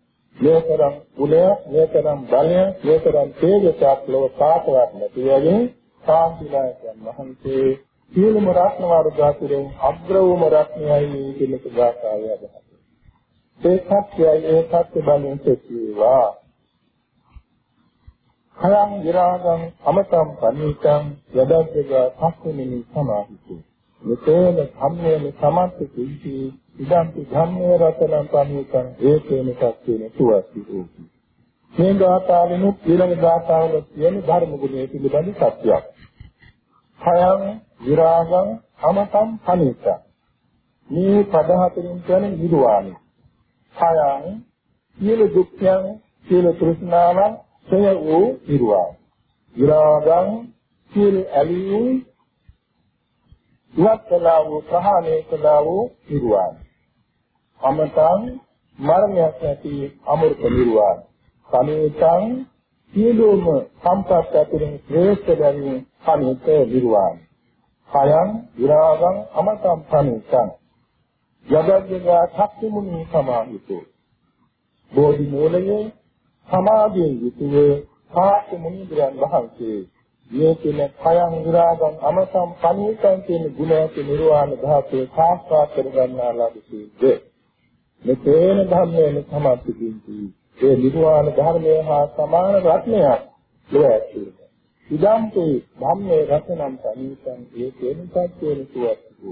මේතරම් කුලය, මේතරම් බලය, මේතරම් තේජසක් ලොව කාටවත් නැති වගේ සාන්තිනායකයන් වහන්සේ සියලුම රත්න වර්ගාතුරෙන් අග්‍ර වූම රත්නයයි කියන සදාකාරය අදහස්. ඒ සත්‍යයි ඒ සත්‍ය බලෙන් තෙක්වේවා. khayang විරාගං අමතම් පනිතං යදද්දග සක්කෙමිනි සමාහිතේ මෙතේන ධම්මේන සමත්ත කිංචි ඉදම්පි ධම්මේ රතනං පමිතං ඒකේන සත්‍යේන සුවස්ති හෝති මේ ගාථාවෙනුත් ඊළඟ ගාථාවල තියෙන ධර්ම ගුණය පිළිබඳ සත්‍යයක්. khයං විරාගං අමතං පනිතං මේ පද හතරින් කියන්නේ නිර්වාණය. khයං සියලු දුක්ඛයන් සියලු තෘෂ්ණාවන් සය වූ නිර්වාණය. විරාගං සියලු ඇලීම් ඉවත් කළා වූ ප්‍රහාණය කළා වූ නිර්වාණය. අමතං මරණයක් නැති අමෘත නිර්වාණය. සමේතං සියලුම සම්පත් අතරින් ශ්‍රේෂ්ඨ දැනීම සමේත නිර්වාණය. කයං විරාගං අමතං සමේතං යදග්ගා ශක්ති මුනි සමාහිතෝ බෝධි මූලයේ සමාධියෙන් යුතුව කාශ්‍ය මුනිඳුරන් වහන්සේ මේ කියන කයං විරාගං අමතම් පණීතං කියන ගුණ ඇති නිර්වාණ ධාතුවේ සාක්ෂාත් කර ගන්නා ලබසීද මේ තේන ධම්මයෙන් සමර්ථිතින්ති ඒ නිර්වාණ ධර්මය හා සමාන රත්නයක් ලෝ ඇති ඉදම්පේ ධම්මේ රත්නම් පණීතං ඒ කියන සත්‍යයෙන් සුවත්තු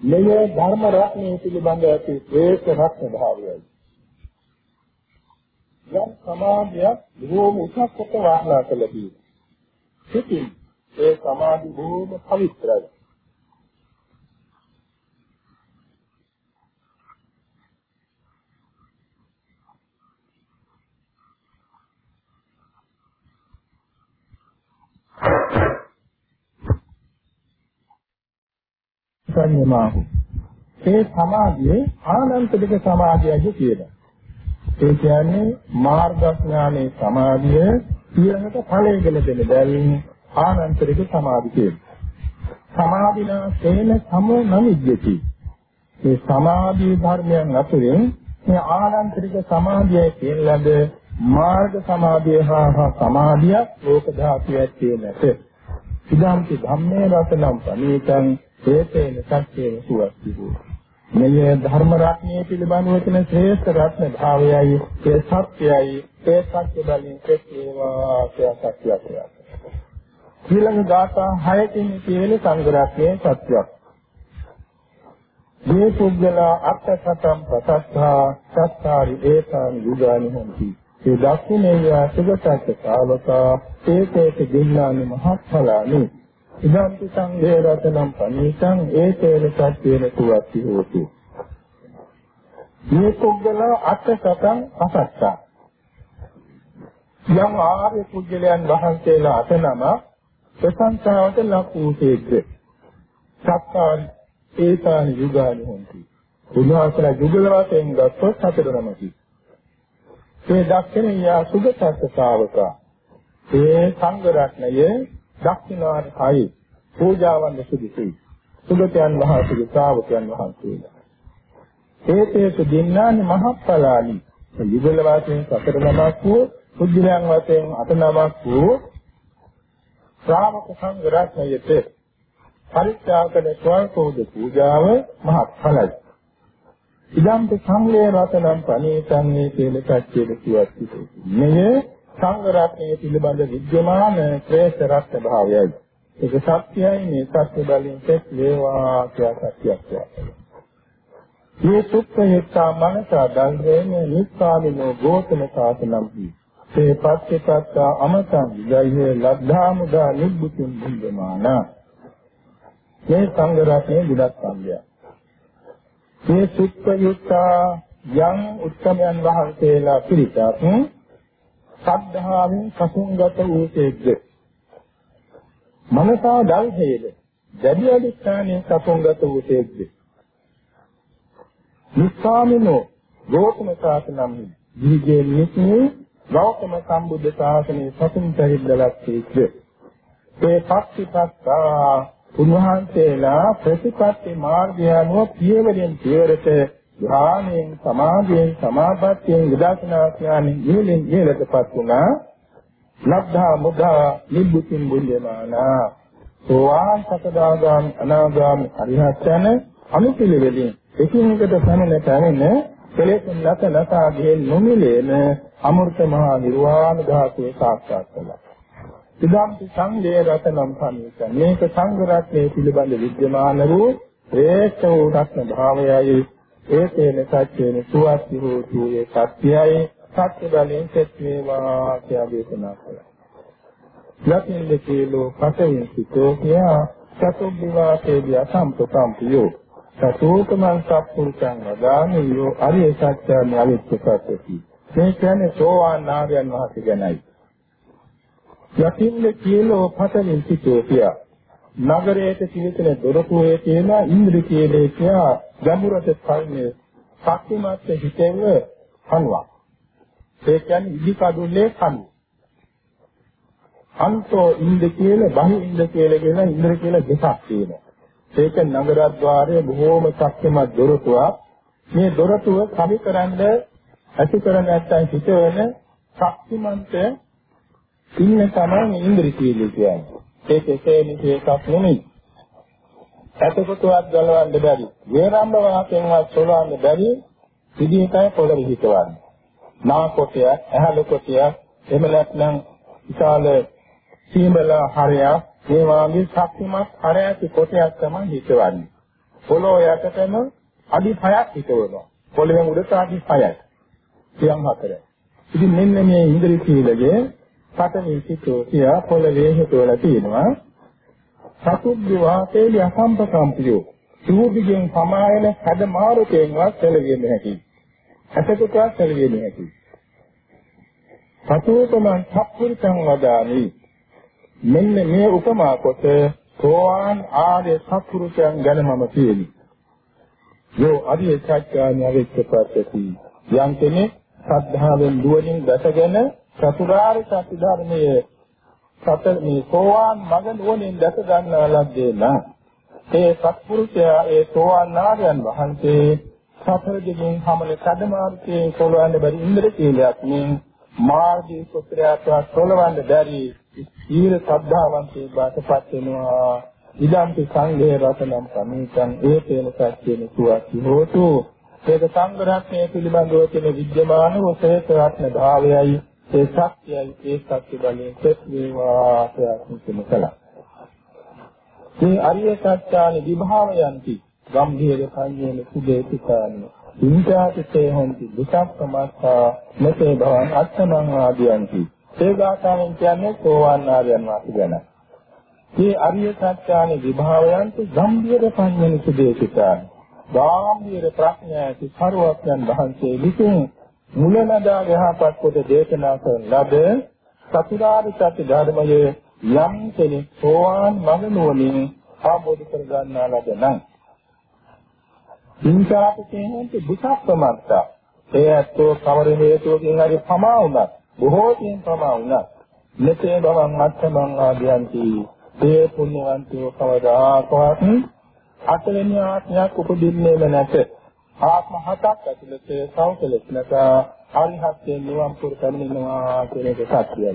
මෙය ධර්ම රත්නයේ පිළිබඳ ඇති ශ්‍රේෂ්ඨ රත්න භාවයයි. යම් සමාධියක් බොහෝම උසස් කොට වාහනා කළ දී සිතින් ඒ සමාධි බොහොම පවිත්‍රයි. සංයමාහු ඒ සමාධියේ ආනන්තික සමාධියයි කියලා. ඒ කියන්නේ මාර්ගඥානයේ සමාධිය ඊළඟට ඵලයේගෙන දෙන බැවින් ආනන්තික සමාධිය කියනවා. සමාධිනා සේන සමෝ නමිජ්ජති. මේ සමාධි ධර්මයන් අතුරෙන් මේ ආනන්තික සමාධිය කියලාද මාර්ග සමාධිය හා සමාධිය ලෝක ධාතුවක් තියෙනට ඉදම්පි ධම්මේ රතනම් පනීතං හේතේන සත්‍යේන සුවස්ති මෙය ධර්ම රත්නයේ පිළිබඳව තියෙන ශ්‍රේෂ්ඨ රත්න භාවයයි ඒ සත්‍යයයි ඒ සත්‍ය බලයෙන් කෙරේවා සත්‍යයක් ඊළඟ ගාථා 6කින් කියන සංග්‍රහයේ සත්‍යයක්. මේ පුද්ගලා අත්තසතම් ප්‍රසත්තා සත්තාරි ඒතං යුගානි හොಂತಿ ඒ දක්ෂිනේය සුගතත් ශාවකා ඒකේත දින්නානි මහත්ඵලානි ඉදන්ති සංඝේ රතනම් පනිසං ඒකේන සත්‍යේන තුවත්ති හෝති මේ පුද්ගලා අත්තසතම් ප්‍රසත්තා යම් ආර්ය පුද්ගලයන් වහන්සේලා අතනම ප්‍රශංසාවට ලක් වූසේක සත්තාරි ඒතාන යුගානි හොಂತಿ. උන්වහන්සේලා යුගල වශයෙන් ගත්තොත් හතර නමකි. මේ දක්ෂිනියා සුගතස්ස ශාවකා. ඒ සංඝ රත්නයේ දක්ෂිනාර්ථයි පූජාවන් සුදුසුයි. සුගතයන් වහන්සේගේ ශ්‍රාවකයන් වහන්සේලා. ඒතේසු දින්නානි මහප්පලානි. යුගල වශයෙන් සතර නමක් වූ පුජ්‍යයන් වශයෙන් අට නමක් වූ ශ්‍රාවක සංඝ රත්නයේ පරිත්‍යාගන ස්වල්පෝද පූජාව මහත් ඵලයි. ඉදම්ප සංලේ රතනම් පනේතං මේ කියන කච්චේද කියවත් සිටේ. මෙය සංඝ රත්නයේ පිළිබඳ විද්‍යමාන ශ්‍රේෂ්ඨ රත්න භාවයයි. ඒක සත්‍යයි මේ සත්‍ය බලයෙන් තෙක් වේවා කියලා සත්‍යයක් මේ සුත්තේතා මනසා දල්රේන නිස්සාමිනෝ ගෝතම සාසනම් හි. ඒ පච්චේතත් අමතං විදයේ ලද්ධා මුදා නිබ්බුතුන් බුද්ධමානා මේ සංඝ රත්නයේ ගුණත් සංගය. මේ සුත්පයුක්තා යම් උත්තමයන් වහන්සේලා පිළිතත් සද්ධාවෙන් කසුන්ගත වූසේක්ද මනසා දල්හේද දැඩි අධිෂ්ඨානයෙන් කසුන්ගත වූසේක්ද නිස්සාමිනෝ ගෝතම ශාසනම් දිවිගේ නිස්නේ ගෞතම සම්බුද්ධ ශාසනයේ සතුන් පරිද්දලක් තේක්ද ඒ පක්ෂිපත්තා උන්වහන්සේලා ප්‍රතිපත්ති මාර්ගය අනුව පියවරෙන් පියවරට ධ්‍යානයෙන් සමාධියෙන් සමාපත්තියෙන් විදර්ශනා කියන්නේ ඉහළින් ඉහළටපත් වුණා. ලබ්ධා මුදා නිබ්බුතින් බුද්ධමානා. සෝවාන් සකදාගාමි අනාගාමි අරිහත් යන අනුපිළිවෙලින් එකින් එකට පැමිණ පැමිණ කෙලෙසුන් නැත නැතා ගෙන් නොමිලේන අමෘත මහා නිර්වාණ ධාතුවේ සාක්ෂාත් කළා. ඉදම්පි සංඝේ රතනම් සම්මිත මේක සංඝ රත්නයේ පිළිබඳ විද්‍යමාන වූ ශ්‍රේෂ්ඨ වූ රත්න භාවයයි ඒකේන සත්‍යේන සුවත්ති හෝතු ඒ සත්‍යයයි සත්‍ය බලයෙන් සෙත් වේවා කියලා දේශනා කළා. යකින් දෙකේලෝ පසයෙන් සිතෝ කියා චතුබ්බිවාසේදී අසම්පතම්පියෝ සතෝකමං සප්පුරුෂං වදාමියෝ අරිය සත්‍යඥ අවිච්ඡකත්ති. මේ කියන්නේ සෝවාන් ආර්යයන් වහන්සේ ගැනයි. යකින්ද කියලෝ පතමින් සිටෝ කියා. නගරයට පිවිසෙන දොරටුවේ තියෙන ඉන්ද්‍ර කීලේ කියා ගැඹුරට කල්නේ ශක්තිමත් හිතෙව කනුවක්. ඒ කියන්නේ ඉදි කඩුල්ලේ කනු. අන්තෝ ඉන්ද්‍ර කීල බහි ඉන්ද්‍ර කීල කියන ඉන්ද්‍ර කීල දෙකක් තියෙනවා. ඒක නගරද්්වාරයේ බොහෝම ශක්තිමත් දොරටුවක්. මේ දොරටුව සමීකරන්න ඇති කර නැත්නම් හිතවන ශක්තිමන්ත ඉන්න තමයි ඉන්ද්‍රිය කියන්නේ. ඒක එකේ නිසේකක් නෙමෙයි. සතකොටවත් ගලවන්න බැරි. වේරම්භ වාක්‍යයෙන්වත් සොලවන්න බැරි පිළිකය පොළොව හිටවන්නේ. නා කොටයක්, ඇහැල කොටයක්, එහෙම නැත්නම් විශාල සීමල හරයක්, මේ වාගේ ශක්තිමත් හරයක කොටයක් තමයි හිටවන්නේ. පොළොව යටතම අඩි 6ක් හිටවනවා. පොළොවෙන් උඩට අඩි 6යි. සියම් හතර. ඉතින් මෙන්න මේ ඉන්ද්‍රිය සීලයේ පඨවි සිතෝ කියා පොළවේ හිතවලා තියෙනවා. සතුද්දි වාතේලි අසම්පකම්පියෝ. සූදිගෙන් සමායන හැද මාරුකෙන්වත් සැලෙන්නේ නැති. ඇතකටවත් සැලෙන්නේ නැති. සතුූපමං සප්පුරිතං වදානි මෙන්න මේ උපමා කොට සෝවාන් ආර්ය සත්පුරුෂයන් ගැන මම කියමි. යෝ අරිය සත්‍යඥ වෙච්ච පස්සති යම් කෙනෙක් ශ්‍රද්ධාවෙන් දුවමින් දැසගෙන චතුරාර්ය සත්‍ය ධර්මයේ සතර මේ සෝවාන් මඟ නුවණින් දැක ගන්නා ලද්දේ නම් ඒ සත්පුරුෂයා ඒ සෝවාන් නාරයන් වහන්සේ සතර දෙකින් හැමල කඩමාර්ගයේ සොලවන්න බැරි ඉන්ද්‍ර කීලයක් මේ මාර්ගී සුත්‍රයාට සොලවන්න බැරි ඊර ශ්‍රද්ධාවන්තේ බාටපත් වෙනවා. ඉදම්පි සංඝේ රතනම් සමීතං ඒ තේන සත්‍යන සුවති හෝතු ඒක සංඝ රත්නයේ පිළිබඳව තියෙන විද්‍යමාන වසේත රත්න භාවයයි. ඒ සත්‍යයි ඒ සත්‍ය බලයෙන් සෙත් වේවා ප්‍රයත්න කළා. මේ අරිය සත්‍යානි විභාවයන්ති ගම්භීර සංයේන සුදේතිකානි ඉන්ද්‍රාතිතේ හොන්ති දුක්ඛමස්සා මෙතේ භවං අත්තමං ආදියන්ති ඒ ගාථාවෙන් කියන්නේ සෝවාන් ආර්යයන් වහන්සේ ගැන. මේ අරිය සත්‍යානි විභාවයන්ති ගම්භීර සංයේන සුදේතිකානි ගාම්භීර ප්‍රඥාති සරුවත්යන් වහන්සේ විසින් මුලනදා යහපත් කොට දේශනා කරන ලද චතුරාර්ය සත්‍ය ධර්මයේ යම් කෙනෙක් සෝවාන් මඟ නුවණින් ආબોධ කර ගන්නා ලද නම්. හිංසාට කියන්නේ දුක්ඛමත්තා. ඒ ඇත්තෝ කවර හේතුවකින් හරි පමා වුණත් බොහෝ තින් පමා වුණත් මෙතේ බවන් මත්තමං ආදියන්ති. ඒ පුණ්‍යවන්තයෝ කවදාකවත් අතවෙනි ආත්මයක් උපදින්නේම නැත. ආත්ම හතක් ඇතුළත සෞකලස් නැත අරිහත්යෙන් නිවන් පුර කරමිනවා කියන එක සත්‍යයි.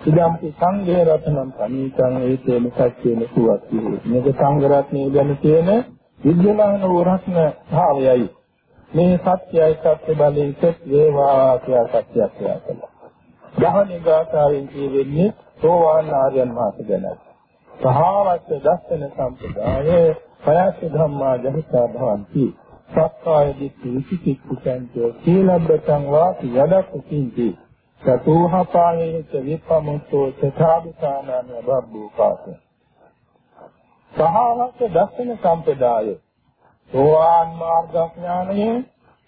ඉදම්පි සංඝේ රත්නම් සමීතං ඒතේන සත්‍යේන සුවත්ති. මේක සංඝ රත්නයේ ගැන තියෙන විද්‍යමාන වූ රත්න භාවයයි. මේ සත්‍යයි සත්‍ය බලයෙන් සෙත් වේවා කියලා සත්‍යයක් කියලා. දහනිගාතාවෙන් කියවෙන්නේ සෝවාන් ආර්යයන් වහන්සේ ගැන. සහවස්ස දස්සන සම්පදායේ පයස් ධම්මා ජහිතා භවಂತಿ. සක්කාය දිට්ඨි විචිකිච්ඡන්ත සීලබ්බතං වාති යදක් කිංති චතුහපායේච විපමුත්තෝ තථාගතානන බබ්බෝපාස සහවස්ස දර්ශන සම්පදාය. සෝවාන් මාර්ග ඥානයේ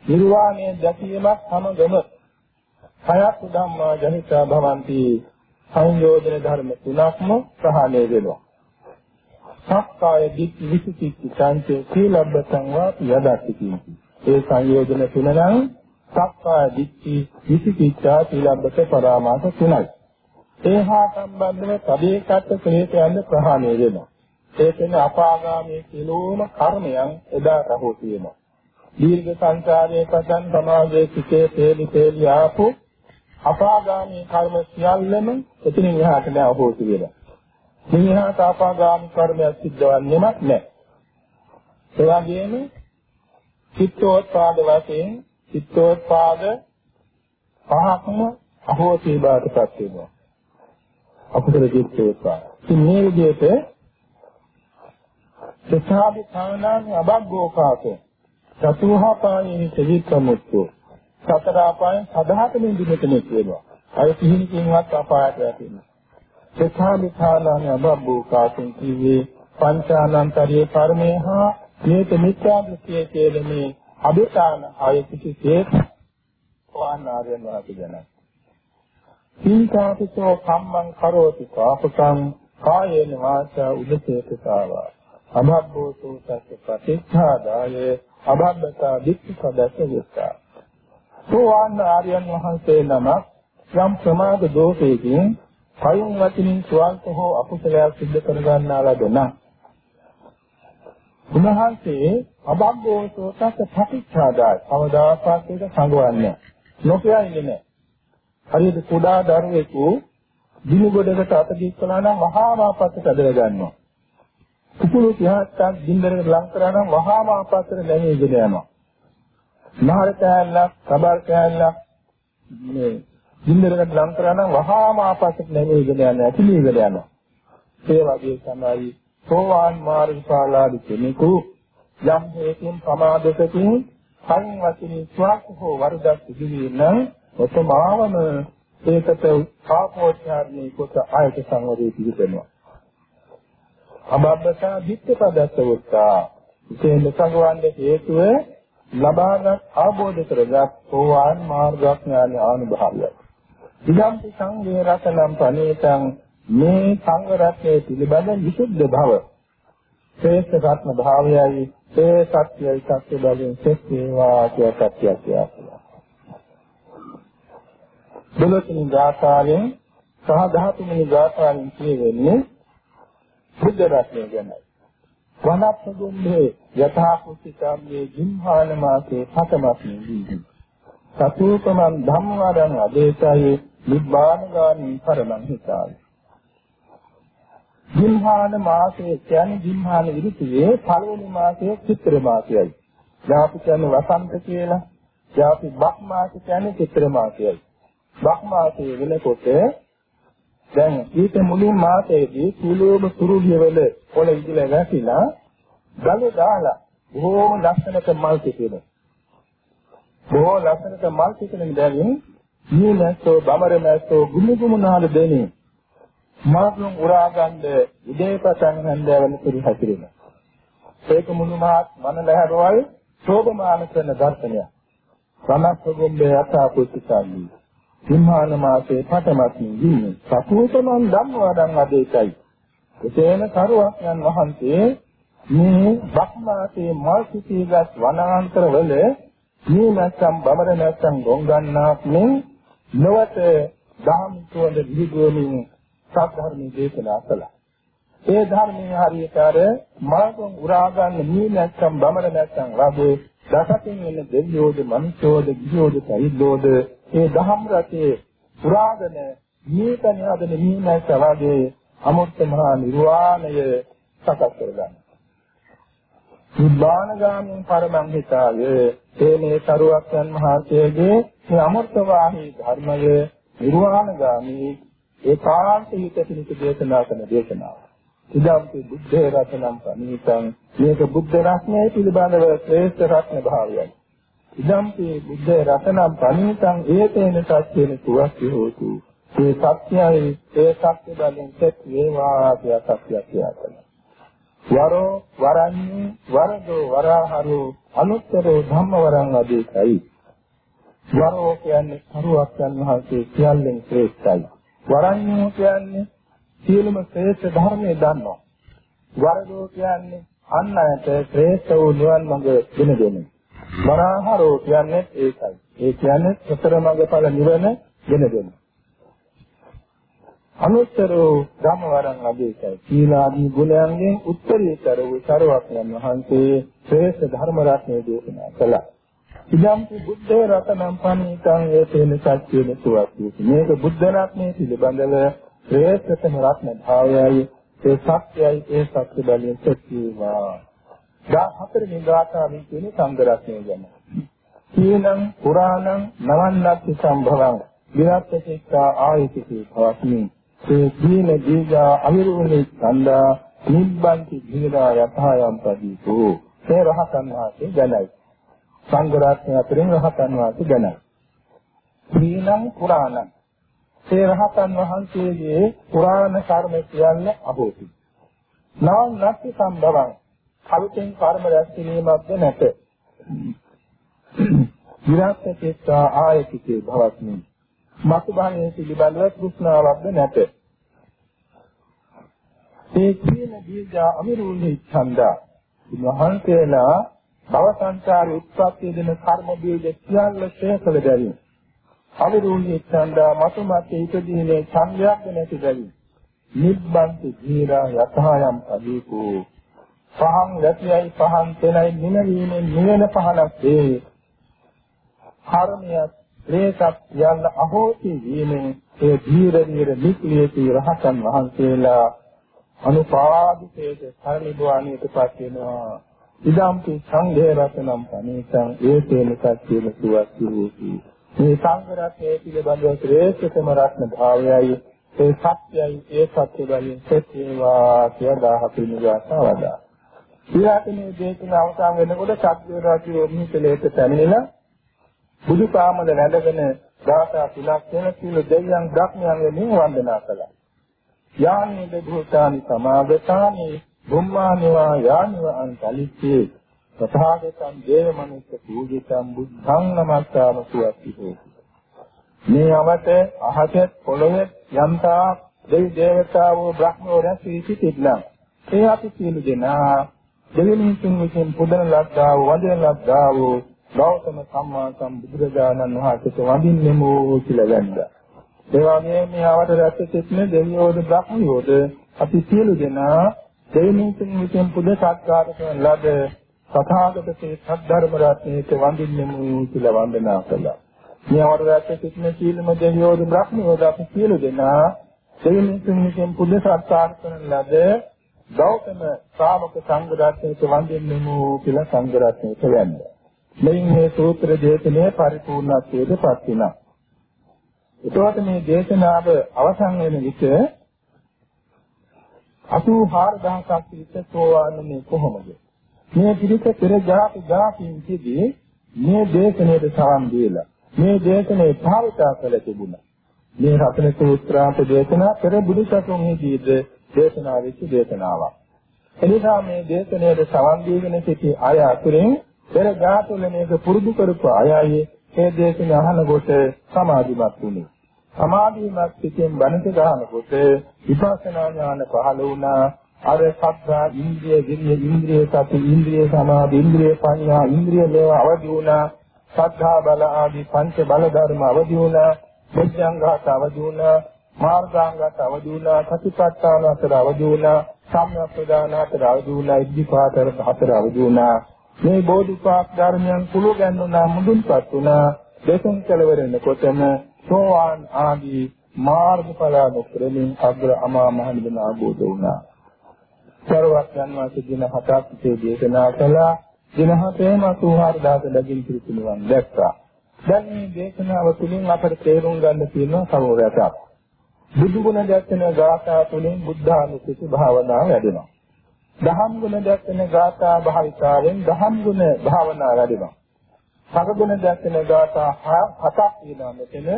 නිර්වාණය දැකීමක් සමගම හයක් ධම්මා ජනිතා භවಂತಿ සංයෝජන ධර්ම තුනක්ම ප්‍රහාණය වෙනවා. සක්කාය දිට්ඨි විසුචිත්ති සංචේ සීලබ්බතං වාපි යදatti කිංති. ඒ සංයෝජන තුන නම් සක්කාය දිට්ඨි විසුචිත්තා සීලබ්බත පරාමාස තුනයි. ඒ හා සම්බන්ධව තදේකට ක්ලේශයන් ප්‍රහාණය වෙනවා. ඒ කියන්නේ අපාගාමී සියලුම කර්මයන් එදා රහෝ තියෙනවා. දීර්ඝ සංසාරයේ පතන් සමාජයේ සිටේ තේලි තේලි ආපු අපාගාමී කර්ම සියල්ලම එතනින් එහාට නෑ අහෝසි වෙලා. මිනිහා තාපාගාමී කර්මයක් සිද්ධවන්නේමත් නැහැ. ඒ වගේම චිත්තෝත්පාද වශයෙන් චිත්තෝත්පාද පහක්ම අහෝසී බාටපත් වෙනවා. අකුසල චිත්තෝත්පාද. ඉතින් මේ විදිහට සත්‍යාදි කාණානි අබග්ගෝකාසෝ චතුහපායේ සවික්‍රමුත්තෝ සතර අපායන් සදාතනින් දින කෙනෙක් වෙනවා. අය කිහිණකින්වත් අපායට වැටෙනවා. සත්‍යාමිථානාන අබබ්බෝ කාසෙන් කිව්වේ පංචානන්තරියේ කර්මය හා මේක මිත්‍යා දෘෂ්ටියේ කියන මේ අභිතාන ආය කිසිසේත් වානාරයන් වාදිනා. සීකාපිතෝ කම්මං කරෝති පාපකං කායේන වාචා උදසේතතාවා අභබ්බෝ සෝතස්ස ප්‍රතිච්ඡාදාය අභබ්බතා දික්ඛ සදස්ස විස්සා. සෝවාන් ආර්යයන් වහන්සේ නම යම් ප්‍රමාද දෝෂයකින් කයින් වචනින් ස්වල්ප හෝ අකුසලයක් සිද්ධ කර ගන්නා ලද නම් උන්වහන්සේ අබම්බෝ සෝතක ප්‍රතිචාදාය කවදාකවත් ඒක සංගවන්නේ නොකිය ඉන්නේ නැහැ. හරියට කුඩා දරුවෙකු දිනු ගොඩකට අත දික්කලා නම් වහාම අපස්සට ඇදලා ගන්නවා. කුකුළු 30ක් දින්දරකට ලං කරා නම් වහාම අපස්සට නැමීගෙන යනවා. නහර කෑල්ලක්, සබල් කෑල්ලක් මේ ගින්දරකට ලං කරා නම් වහාම ආපස්සට නැමෙයිගෙන යන ඇතිලීගෙන යනවා. ඒ වගේ තමයි සෝවාන් මාර්ගඵලාදී කෙනෙකු යම් හේතුන් ප්‍රමාදකකින් කන් වචනේ ස්වාක් හෝ වරදක් සිදුවී නම් ඔතමාවම ඒකට පාපෝච්චාරණී කොට ආයත සංවරේ පිළිපෙනවා. අබබ්බතා ධිට්ඨපදස්ස වත්තා. ඉතින් සංගවන්නේ හේතුව ලබාගත් අවබෝධ කරගත් සෝවාන් මාර්ගඥාන ආනුභාවයයි. ඉදම්පි සංඝේ රතනම් පනේතං මේ සංඝ රත්නයේ පිළිබඳ විසුද්ධ භව ශ්‍රේෂ්ඨ රත්න භාවයයි ඒ සත්‍යයි සත්‍ය බලයෙන් සෙත් වේවා කියලා සත්‍යය කියනවා. දොළොස්වෙනි ගාථාවෙන් සහ 13 වෙනි ගාථාවෙන් කියවෙන්නේ බුද්ධ රත්නය ගැනයි. වනප්පගුම්භේ යථා කුසිකාම්යේ ජිම්හාන මාසේ පතමස්මි දීති. සතුූපමන් ධම්මවරං අදේශයේ නිබ්බානගාමී පරමං හිතායි. ජිම්හාන මාසයේ කියන්නේ ජිම්හාන ඍතුවේ පළවෙනි මාසයේ චිත්‍ර මාසයයි. යාපි කියන්නේ වසන්ත කියලා. යාපි බක් මාස කියන්නේ චිත්‍ර මාසයයි. බක් මාසයේ වෙනකොට දැන් ඊට මුලින් මාසයේදී සූලෝම සුරුලියවල පොළ ඉදිලා වැටිලා ගල දාලා බොහෝම ලස්සනට මල් පිටිනවා. බොහෝ ලස්සනට මල් පිටින බැවින් නීලස්සෝ බමර මැස්සෝ ගුණ ගුණනාල දෙනේ මාතුන් උරා ගන්න ඉදේපතන් හන්දවන පිළි හැසිරෙනවා. ඒක මුළුමහත් මනලහරවල් ශෝභමාන කරන දර්ශනයක්. සමස්තගොම්බේ යථා පුස්තිකාදී. සිංහාන මාසේ පටමත්ින් දින්නේ. සතුතමන් ධම්මවදන් අධේකයි. එතේන කරුවක් යන වහන්සේ මේ බක්මාසේ මල් සිටීගත් වනාන්තර වල මේ නැත්නම් බමර නැත්නම් ගොංගන්නාක් මේ නොවත දහම් සුවඳ විහිදුවමින් සත්‍ය දේශනා කළා. ඒ ධර්මයේ හරියට අර මාර්ගම් උරා ගන්න මේ නැත්නම් බමර නැත්නම් වගේ දසකින් එන දෙවියෝද මනුෂ්‍යෝද ගිහියෝද පරිද්දෝද ඒ දහම් රටේ පුරාගෙන මේකන හදන මේ නැත්නම් වගේ අමුත්ත මහා නිර්වාණය සකස් කරගන්න. නිබ්බානගාමී පරමං හිතාය ඒ මේ සරුවක්යන් මහත්යගේ මේ අමෘත වාහී ධර්මය නිර්වාණගාමී ඒකාන්ත හිත පිණිස දේශනා කරන දේශනාව. ඉදම්පි බුද්ධ රත්නම් පනිතං මේක බුද්ධ රත්නයේ පිළිබඳව ශ්‍රේෂ්ඨ රත්න භාවයයි. ඉදම්පි බුද්ධ රත්නම් පනිතං ඒතේන සත්‍යේන සුවස්ති හෝතු. මේ සත්‍යයි ඒ සත්‍ය බලෙන් සෙත් වේවා කියලා සත්‍යය කියනවා. වරෝ වරන්නේ වරදෝ වරහරෝ අනුත්තරෝ ධම්මවරං අධිකයි. වරෝ කියන්නේ කරුවක් යන වහන්සේ සියල්ලෙන් ශ්‍රේෂ්ඨයි. වරණ්‍යෝ කියන්නේ සියලුම ශ්‍රේෂ්ඨ ධර්මයේ දන්නවා. වරදෝ කියන්නේ අන් අයට ශ්‍රේෂ්ඨ වූ නිවන් මඟ ගෙන දෙන්නේ. වරාහරෝ කියන්නේ ඒකයි. ඒ කියන්නේ සතර මඟඵල නිවන ගෙන දෙන්නේ. අනුත්තරෝ ධම්මවරං අධිකයි. සීලාදී ගුණයන්ගෙන් උත්තරීතර වූ සරවක්යන් වහන්සේ ශ්‍රේෂ්ඨ ධර්ම රත්නය දේශනා කළා. ඉදම්පි බුද්ධ රතනම් පනිතං ඒතේන සත්‍යේන සුවස්ති මේක බුද්ධ රත්නයේ පිළිබඳව ශ්‍රේෂ්ඨතම රත්න භාවයයි. ඒ සත්‍යයි ඒ සත්‍ය බලයෙන් සත්‍යවා. දා හතරෙනි ගාථාවෙන් කියන සංඝ රත්නය ගැන. කීනං පුරාණං නවන්නත්ති සම්භවං. විරත්තචිත්තා ආයතිකේ භවස්මි ඒ කීන දීගා අවිරුණි ඡන්දා නිබ්බන්ති ධීරා යථායම් පදීතෝ ඒ රහතන් වහන්සේ ගැනයි සංඝ රත්නය අතරින් රහතන් වහන්සේ ගැන. ශ්‍රීනම් පුරාණං. ඒ රහතන් වහන්සේගේ පුරාණ කර්ම කියන්නේ අහෝති. නාම නැති සම්භවං. කලින් කර්ම රැස් කිරීමක්ද නැත. විරාත් චේත ආයතිකේ භවස්මි. මතු භාවයේ පිළිබඳව තෘෂ්ණාවක්ද නැත. ඒ කියන දීර්ඝ අමිරුල්හි ඡන්දා. වහන්සේලා භව සංසාරේ උත්පත්ති දෙන කර්ම බීජ සියල්ල ශේකල දැරින්. අවිරුණී ඡන්දා මතුමත් ඉදීනේ ඡන්දයක් නැති දැරින්. නිබ්බන්ති ධීරා යතහායම් අදීකෝ. පහන් ගැතියයි පහන් තෙලයි නිනවීමේ නිවන පහනක් වේ. කර්මයක් ලේකක් යන්න අහෝති වීමෙන් ඒ ධීර ධීර නික්ලියති රහතන් වහන්සේලා අනුපාදිතේක සරලිබවාණීටපත් වෙනවා. ඉදම්පි සංඝේ රත්නම් පනිසං ඒතේන සත්‍යේන සුවස්ති වූති මේ සංඝ රත්නයේ පිළිබඳව ශ්‍රේෂ්ඨතම රත්න භාවයයි. ඒ සත්‍යයි ඒ සත්‍ය බලයෙන් සත්‍යවා කියලා 17 නිගාසවදා ඊළාතනේ දේශන අවසන් වෙනකොට සත්‍ය රාජ්‍ය මිහිතලේට පැමිණිලා බුදු කාමද නැඳගෙන ධාතා තුලක් වෙන සියලු දෙවියන් ධර්මයන්ගෙන් වන්දනා කළා. යානේද භූතානි සමාගතානි බුම්මානිවා යානිව අන්තලිච්චේ තථාගතං දේව මනුස්ස පූජිතං බුද්ධං නමස්කාර සුවති හෝති මේ අවත අහස පොළොවේ යම්තා දෙවි දේවතාවෝ බ්‍රහ්මෝ රැස් වී සිටින්නා. ඒ අපි සියලු දෙනා දෙවියන්කින් විසින් පුදන ලද්දා වූ වදින ලද්දා වූ ගෞතම සම්මා සම්බුදුරජාණන් වහන්සේට වඳින්නෙමු කියලා වැන්දා. ඒ වගේම මේ ආවට රැස් සිටින දෙවියෝද බ්‍රහ්මයෝද අපි සියලු දෙනා දෙවියන්කින් විසින් පුද සත්කාර කරන ලද සතාගත සේ සද්ධර්ම රත්නයට වඳින්නෙමු කියලා වන්දනා කළා. මේ ආවට රැස් සිටින සීලම දෙවියෝද බ්‍රහ්මයෝද අපි සියලු දෙනා දෙවියන්කින් විසින් පුද සත්කාර කරන ලද ගෞතම ශ්‍රාවක සංඝ රත්නයට වඳින්නෙමු කියලා සංඝ රත්නයට වැන්දා. මෙයින් මේ සූත්‍ර දේශනය පරිපූර්ණත්වයට පත් වෙනවා. එතකොට මේ දේශනාව අවසන් වෙන විට 84000ක් පිරිස සෝවාන්නේ කොහොමද? මේ පිරිස පෙර ජාති ජාතින්කදී මේ දේශනාවට සවන් දීලා මේ දේශනේ භාවිතා කළ තිබුණා. මේ රතන සූත්‍රාන්ත දේශනා පෙර බුදුසසුන්ෙහිදීද දේශනා වෙච්ච දේශනාවක්. එනිසා මේ දේශනාවට සවන් දීගෙන සිටි අය අතුරින් පෙර ජාතුල මේක පුරුදු කරපු අයයි මේ දේශන අහනකොට සමාධිමත් වුණේ. සමාධිමත් පිටින් බණට ගන්නකොට විපස්සනා ඥාන පහළ වුණා. අර සත්‍රා ඉන්ද්‍රිය, ගිරිය, ඉන්ද්‍රිය සති, ඉන්ද්‍රිය සමාධි, ඉන්ද්‍රිය පඤ්ඤා, ඉන්ද්‍රිය මේවා අවදි වුණා. සද්ධා බල ආදී පංච බල ධර්ම අවදි වුණා. මෙච්ඡංගාත අවදි වුණා. මාර්ගාංගත අවදි වුණා. සතිපට්ඨාන අතර අවදි වුණා. සම්ප්‍රදාන අතර අවදි වුණා. ඉද්ධිපාත අතර අවදි වුණා. මේ බෝධිපාක් ධර්මයන් කුළු ගැන්වුණා මුදුන්පත් වුණා. දෙසෙන් කෙලවර වෙනකොටම සෝවාන් ආදී මාර්ගඵල මුක්‍රමින් අග්‍ර අමා මහ නිවන ආબોධ වුණා. සර්වත් යන්වාසේ දින හතක් සිටේ දේශනා කළා. දින හතේම 84000 ලැබින් පිළිතුරුවන් දැක්කා. දැන් මේ දේශනාව තුළින් අපට තේරුම් ගන්න තියෙන සමෝරයක්. බුදු ගුණ දැක්කන ගාථා තුළින් බුද්ධානුස්සති භාවනාව වැඩෙනවා. දහම් ගුණ දැක්කන ගාථා භාවිතාවෙන් දහම් ගුණ භාවනා වැඩෙනවා. සංගුණ දැක්කන ගාථා හතක් තියෙනවා මෙතන.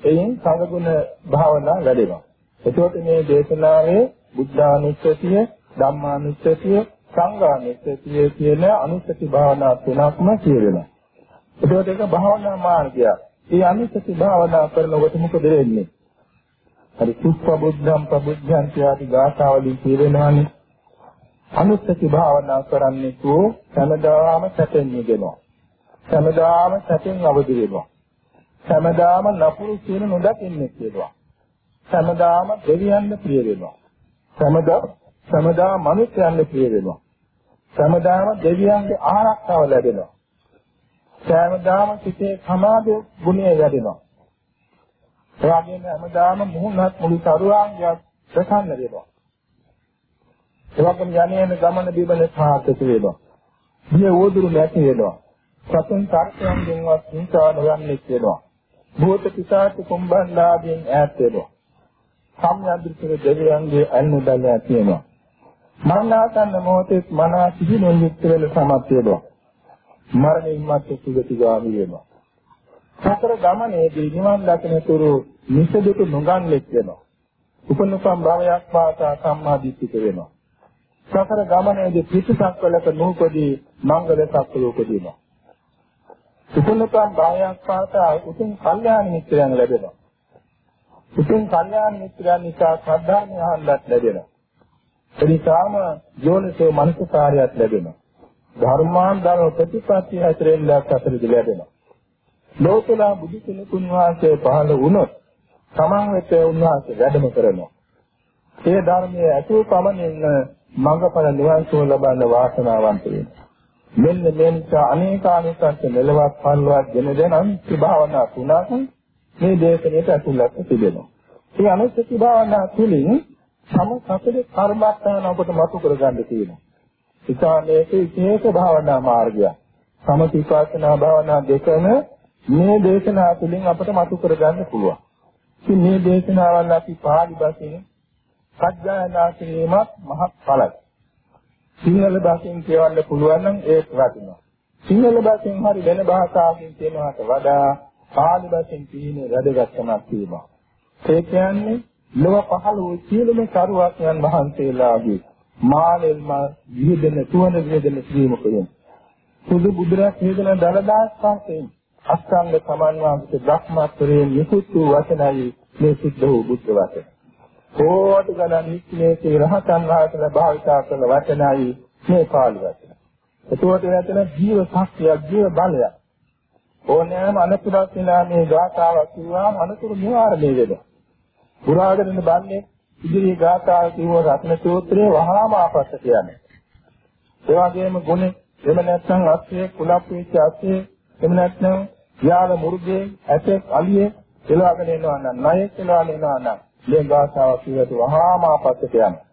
එයින් සංගුණ භාවනා වැඩෙනවා. එතකොට මේ දේශනාවේ බුද්ධානුස්සතිය, ධම්මානුස්සතිය, සංඝානුස්සතිය කියන අනුස්සති භාවනා තුනක්ම කියවෙනවා. එතකොට ඒක භාවනා මාර්ගයක්. මේ අනුස්සති භාවනා කරනකොට මොකද වෙන්නේ? හරි සුප්පබුද්ධම් ප්‍රබුද්ධං කියලාදී ගාථාවලින් කියවෙනවානේ. අනුස්සති භාවනා කරන්නේ කෝ සමදාම සැපෙන් නිදෙනවා. සමදාම සැපෙන් අවදි වෙනවා. සමදාම නපුරු කියන නොදකින්නේ කියලා. සමදාම දෙවියන්ට ප්‍රිය වෙනවා. සමදා සමදා මනුෂ්‍යයන්ට ප්‍රිය වෙනවා. සමදාම දෙවියන්ගේ ආරක්ෂාව ලැබෙනවා. සමදාම සිතේ සමාධි ගුණය වැඩෙනවා. එවාගෙම හැමදාම මුහුණත් මුළු සරුවාංගයක් ප්‍රසන්න වෙනවා. එවකම යන්නේන ගමන බිමන සාර්ථක වෙනවා. දිය ඕදුරු නැති වෙනවා. සතුන් තර්කයන්ගෙන්වත් හිංසා නොවන්නේ වෙනවා. භූත පිසාච කුම්බන්ලාදීන් ඈත් වෙනවා. සම්යද්දෘතික දෙවියන්ගේ අනුබල ඇති වෙනවා. මරණාසන්න මොහොතේ මනස සිහිනෙන් යුක්ත වෙල සමත් වෙනවා. මරණයන් මත සුගතිගාමී වෙනවා. සතර ගමනේදී නිවන් දකින තුරු නිසදුක නොගන්ලෙක් වෙනවා. උපනුපම් භාවයක් පාසා සම්මාදිට්ඨික වෙනවා. සතර ගමනේදී පිටසක්වලක නූපදී මංගල සත්වෝපදීනවා. සුකුලකම් භාවයක් පාසා උතුම් කල්යාණ මිත්‍රයන් ලැබෙනවා. උතුම් කල්යාණ මිත්‍රයන් නිසා ශ්‍රද්ධාඥ ආහන්නත් ලැබෙනවා. එනිසාම යෝනිසෝ මනසකාරයක් ලැබෙනවා. ධර්මාන් ධර්ම ප්‍රතිපත්ති හැතරෙන් ලක් අතරදී ලැබෙනවා. ලෝකලා බුදු කෙනෙකුන් වහන්සේ පහළ වුණොත් තමන් වෙත උන්වහන්සේ වැඩම කරනවා. ඒ ධර්මයේ අසු පමණින් මඟඵල නිවන් සුව ලබන්න වාසනාවන්ත වෙනවා. මෙන්න මේ නිසා අනේකානිකත් මෙලවත් පල්ලවත් ගෙන දෙනම් භාවනා තුනක් මේ දේශනෙට ඇතුළත් තිබෙනවා. මේ අනුස්සති භාවනා තුලින් සම සතර කර්මස්ථාන අපට මතු කරගන්න තියෙනවා. ඉතාලයේක විශේෂ භාවනා මාර්ගය. සමතිපාසනා භාවනා දෙකම මේ දේශනා තුළින් අපට මතු කරගන්න පුළුවන්. ඉතින් මේ දේශනාවල් අපි පාළි භාෂෙන් සත්‍යයනා කිරීමත් මහත් ඵලයි. සිංහල භාෂෙන් කියවන්න පුළුවන් නම් ඒක වටිනවා. සිංහල භාෂෙන් හරි වෙන භාෂාවකින් කියනවට වඩා පාලි භාෂෙන් කියන්නේ වැදගත්කමක් තියෙනවා. ඒ කියන්නේ ලොව පහළ වූ සියලුම සරුවක්යන් වහන්සේලාගේ මානෙල්ම විහෙදෙන තුවන විහෙදෙන ශ්‍රීමකයෙන් සුදු බුදුරක් හේදන දලදාස් පස්සේ අස්කන්ධ සමන්වාගත බ්‍රහ්මත්වයෙන් නිකුත් වූ වචනයි මේ සිද්ධ වූ බුද්ධ වචන. කෝටි ගණන් නික්ලේශී රහතන් වහන්සේලා භාවිතා කළ වචනයි මේ පාළි වචන. එතකොට එතන ජීව ශක්තියක් ජීව බලයක්. ඕනෑම අනතුරක් වෙනා මේ ගාථාවක් කියවාම අනතුරු නිවාරණය වෙනවා. පුරාගෙන බන්නේ ඉදිරි ගාථාව කියව රත්න සූත්‍රයේ වහාම ආපස්ස කියන්නේ. ඒ වගේම ගුණ එහෙම නැත්නම් අස්සේ කුලප් වෙච්ච අස්සේ එහෙම නැත්නම් යාල මුර්ගේ ඇතෙක් අලියේ එළවගෙන එනවා නම් ණයෙක් එළවගෙන එනවා නම් මේ ගාථාව කියවට වහාම ආපස්ස කියන්නේ.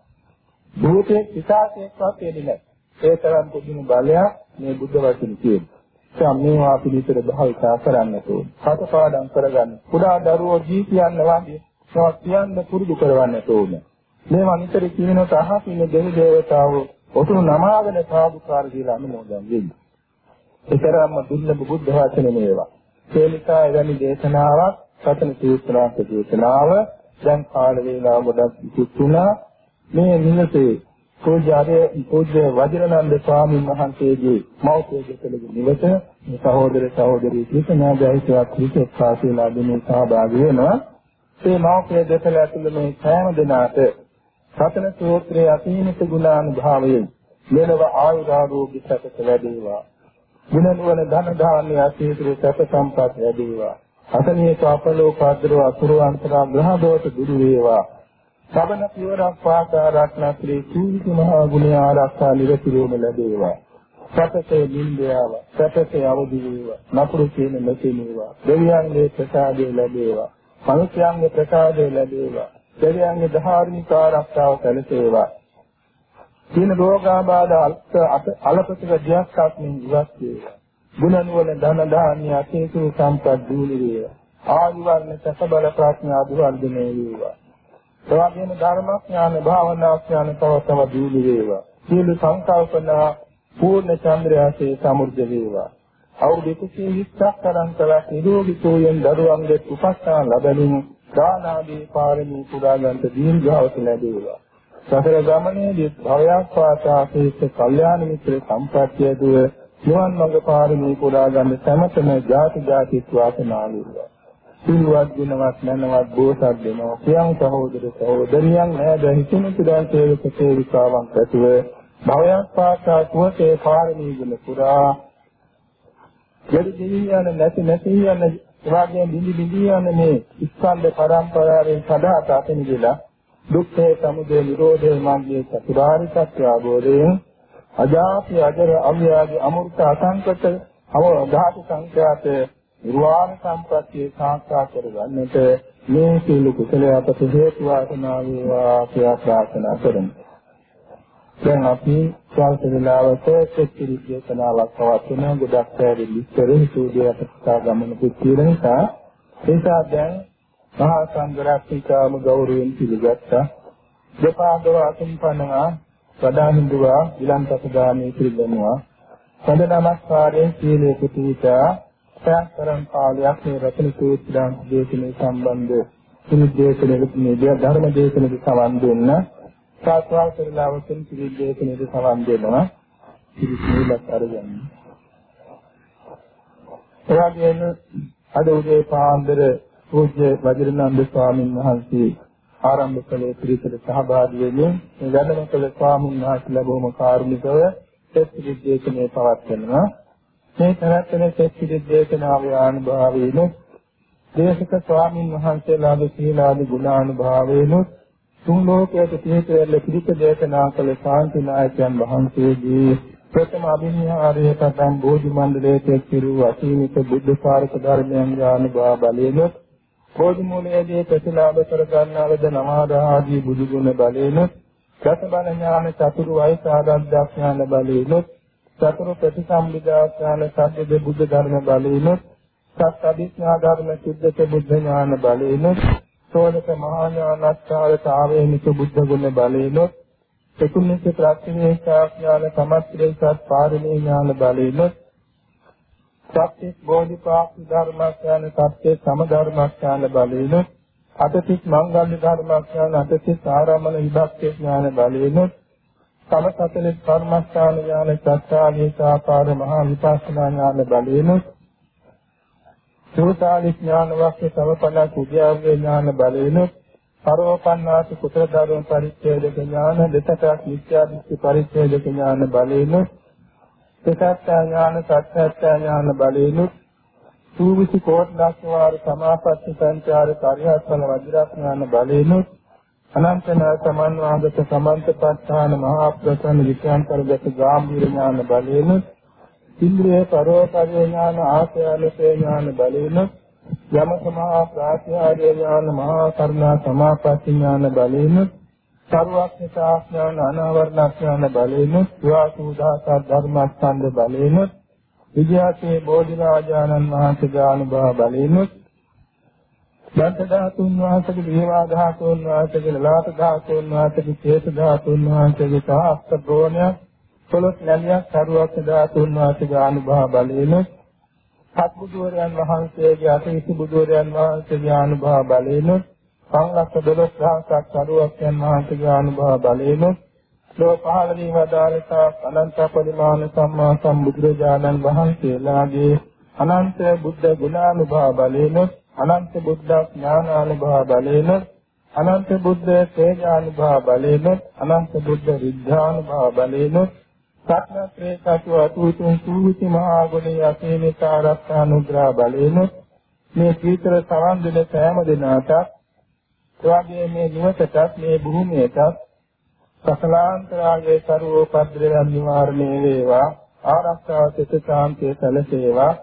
භූතේ පිටාසයක්වත් එන්නේ නැහැ. ඒ තරම් පුදුම බලයක් මේ බුද්ධ වචනේ තියෙනවා. දැන් මේවා පිළිතර භාවිතා කරන්න ඕනේ. හතපාඩම් කරගන්න. කුඩා දරුවෝ ජී කියන්න වගේ ඒවා කියන්න පුරුදු කරවන්න ඕනේ. මේවා නිතර කියනකොට අහකින දෙවි දේවතාවෝ ඔතුණු නමාගෙන සාදුකාර කියලා අනුමෝදන් වෙන්නේ. ඒතරම්ම දුර්ලභ බුද්ධ වචන මේවා. ඒ නිසා එවැනි දේශනාවක් සතන සූත්‍රාන්ත දේශනාව දැන් කාල වේලාව ගොඩක් ඉක්ුණා මේ නිවසේ පූජ්‍යාරේ පූජ්‍ය වජිරනන්ද ස්වාමීන් වහන්සේගේ මෞර්තිය දෙකලගේ නිවස සහෝදර සහෝදරී කෘෂ්ණාජයසවත් ක්‍රිස්තපාසීලා දිනේ සහභාගී වෙනවා. මේ මෞර්තිය දෙකල ඇතුළේ මේ සෑම දිනකට සතන සූත්‍රයේ අසීමිත ගුණානුභාවයෙන් මෙලව ආයුරාරෝග්‍ය සැපත ලැබේවා. ගුණනුවන ධන ධාන්‍ය අසීතුරු සැප සම්පත් ලැබේවා. අසනීය අපලෝකාද්‍රව අසුර අන්තරා ග්‍රහ දෝෂ දුරු වේවා. සබන පියවරක් පාසා රත්නත්‍රි සූවිසි මහා ගුණ ආරක්ෂා නිරතිරෝම ලැබේවා. සතසේ නින්දයාව, සතසේ අවදි වේවා. නපුරු කියන නැතිනේවා. දෙවියන්ගේ ප්‍රසාදය ලැබේවා. මනුෂ්‍යයන්ගේ ප්‍රසාදය ලැබේවා. දෙවියන්ගේ ධාර්මික ආරක්ෂාව සැලසේවා. සීන රෝගාබාධ අල්ප අලපතික දියස්සක්මින් ඉවත් වේවා. ගුණනුවන ධන දාන්‍ය අතීතු සම්පත් දූලි වේවා. ආයුර්ණ සසබල ප්‍රඥා අභිවර්ධනය වේවා. එවැගේම ධර්මඥාන භාවනාඥාන තව තව දීලි වේවා. සියලු සංකල්පනා පූර්ණ චන්ද්‍රයාසේ සමුර්ධ වේවා. අවුරුදු 120ක් තරම් කලක් නිරෝගී සෝයෙන් දරුවන්ගේ උපස්ථාන ලැබෙමින් දාන ආදී පාරමී පුරා ගන්නට දීර්ඝාස ලැබේවා. සතර ගමනේදී භවයක් වාසා ශේෂ කල්යාණ මිත්‍ර සම්ප්‍රත්‍ය දුව නිවන් මඟ පාරමී පුරා ගන්න සමතම ජාති ජාති වාසනා වේවා. සිල්වත් ගුණවත් නැනවත් බෝසත් වෙනවා. සියම් සහෝදර සහෝදරියන් නෑද හිතෙන පුදා සේවක සේවිකාවන් ඇතුව භවයක් පාසා කුවතේ පාරමී ගුණ පුරා දෙවි දෙවියන් නැති නැති යන එවාගේ බිඳි බිඳි යන මේ ස්කන්ධ පරම්පරාවෙන් සදාත අතනිදලා දුක්ඛේ සමුදය නිරෝධේ මාර්ගයේ චතුරාර්ය සත්‍ය අවබෝධයෙන් අජාති අජර අව්‍යාදී අමෘත අසංකත අවධාතු සංඛ්‍යාත නිර්වාණ සම්ප්‍රත්‍ය සාක්ෂාත් කරගන්නට මේ සීල කුසල අපට හේතු වාසනා වේවා කියලා ප්‍රාර්ථනා කරමු. දැන් අපි ස්වාල්ත වේලාවට සෙච්චරි දේශනාවක් පවත්වන ගොඩක් පැරි විස්තර හිතුවේ අපට ගමන පුතින නිසා ඒසා දැන් මහා සංඝරත්නිකාම ගෞරවයෙන් පිළිගත්තා. දෙපාදව අසම්පන්නවා ප්‍රදානින්දුවා ඊළඟට දානේ පිළිගන්නවා. සඳ නමස්කාරයෙන් සීලේ කුතුචා සෑතරම් කාලයක් මේ රතන සූත්‍රයන් දේශනේ සම්බන්ධ පිළිදේශනෙක මේ ධර්ම දේශනෙක සවන් දෙන්න. සාස්වාල් කරලා වතුන් පිළිදේශනෙක සවන් දෙනවා. පිළිසීලක් අරගෙන. එවැගේම අද උදේ පාන්දර පූජ්‍ය වජිරනන්ද ස්වාමීන් වහන්සේ ආරම්භ කළේ පිළිසෙට සහභාගී වෙමින් මේ වැඩම කළ ස්වාමීන් වහන්සේලා බොහොම කාරුණිකව තෙත් පිළිදේශනේ පවත්වනවා. මේ තරත්තන සෙච්චිද දේශනාවේ ආනුභාවයෙන් දේශක ස්වාමින් වහන්සේලාගේ සීලාදී ගුණානුභාවයෙන් තුන් ලෝකයට පිහිටෙල්ල පිළිප දේශනා කළ ශාන්ති නායකයන් වහන්සේගේ ප්‍රථම අභිනිහාරයේ පටන් බෝධි මණ්ඩලයේ තෙක්කිරු අසීමිත බුද්ධ කාරක ධර්මයන් ඥානභාව බලයෙන් බෝධි මූලයේදී ප්‍රතිලාභ කර ගන්නාලද නමාදාදී බුදු ගුණ බලයෙන් දස බල ඥාන චතුරු වෛස ආදර්ශ ඥාන බලයෙන් සතර ප්‍රතිසම්විදාඥාන සද්ද බුද්ධ ධර්ම බලයෙන් සත් අධිඥා ධර්ම සිද්ධක බුද්ධ ඥාන බලයෙන් සෝලක මහා ඥානස්කාරතාවේනික බුද්ධ ගුණ බලයෙන් චතුර්නික ප්‍රඥේශා ඥාන සමස්තේ සත් පාරමී ඥාන බලයෙන් සත්‍ය බෝධිපාක්ෂ ධර්මඥාන සත්‍ය සම ධර්මඥාන බලයෙන් අතතිස් මංගල්‍ය ධර්මඥාන අතතිස් ආරමණ විභක්ති ඥාන බලයෙන් තම සතලෙස් කර්මස්ථාන ඥාන සත්‍යාලී සාපාර මහා විපස්සනා ඥාන බලයෙන් සෝතාලි ඥාන වාක්‍ය සමපල කුජාවේ ඥාන බලයෙන් පරෝපන්නාති කුතර ධර්ම පරිච්ඡේදක ඥාන දෙසටක් මිත්‍යා දෘෂ්ටි පරිච්ඡේදක ඥාන බලේනොත් සත්‍ය ඥාන සත්‍ය ඥාන බලේනොත් සූවිසි කෝට් දක්වාර සමාපatti සංචාර කාර්යඵල වජිරඥාන බලේනොත් අනන්තන සමන්වාදක සමන්තපත්තාන මහා ප්‍රසන්න විද්‍යාන්තරගත ගාම්භීර ඥාන බලේනොත් ඉන්ද්‍රිය පරෝපරිය ඥාන ආසයාලසේ ඥාන බලේනොත් යම සමහා ප්‍රාත්‍යාර්ය ඥාන මහා කරුණා සමාපatti ඥාන බලේනොත් සර්වඥතා ඥාන අනාවරණ ඥාන බලේනොත් සුවාසුදාස ධර්මස්කන්ධ බලේනොත් විද්‍යාවේ බෝධිරාජානන් වහන්සේගේ අනුභව බලයෙන්ුත් දන්ත ධාතුන් වහන්සේගේ දේවා ධාතුන් වහන්සේගේ ලලාට ධාතුන් වහන්සේගේ චේත ධාතුන් වහන්සේගේ සාස්ත ගෝණයක් පොළොස් නැලියක් සරුවක් ධාතුන් වහන්සේගේ අනුභව බලයෙන්ුත් සත්බුදුරයන් වහන්සේගේ අතිවිසි බුදුරයන් වහන්සේගේ අනුභව බලයෙන්ුත් සංලක්ෂ 12000ක් සරුවක්යන් වහන්සේගේ අනුභව බලයෙන්ුත් ලෝ පහළ වී වදාළතා අනන්ත පරිමාණ සම්මා සම්බුදුරජාණන් වහන්සේලාගේ අනන්ත බුද්ධ ගුණානුභව බලයෙන් අනන්ත බුද්ධ ඥානානුභව බලයෙන් අනන්ත බුද්ධ තේජානුභව බලයෙන් අනන්ත බුද්ධ විද්‍යානුභව බලයෙන් සත්‍යත්‍රේ සතු අතුතුන් සූවිසි මහා ගුණය අසීමිත ආරක්ෂානුග්‍රහ බලයෙන් මේ සීතල සවන් දෙන සෑම දිනකටත් එවාගේ මේ නිවසටත් මේ භූමියටත් සකලාන්තරාගේ ਸਰවෝපද්‍රවයන් නිවාරණය වේවා. ආරක්ෂාව සිත ශාන්තිය සැලසේවා.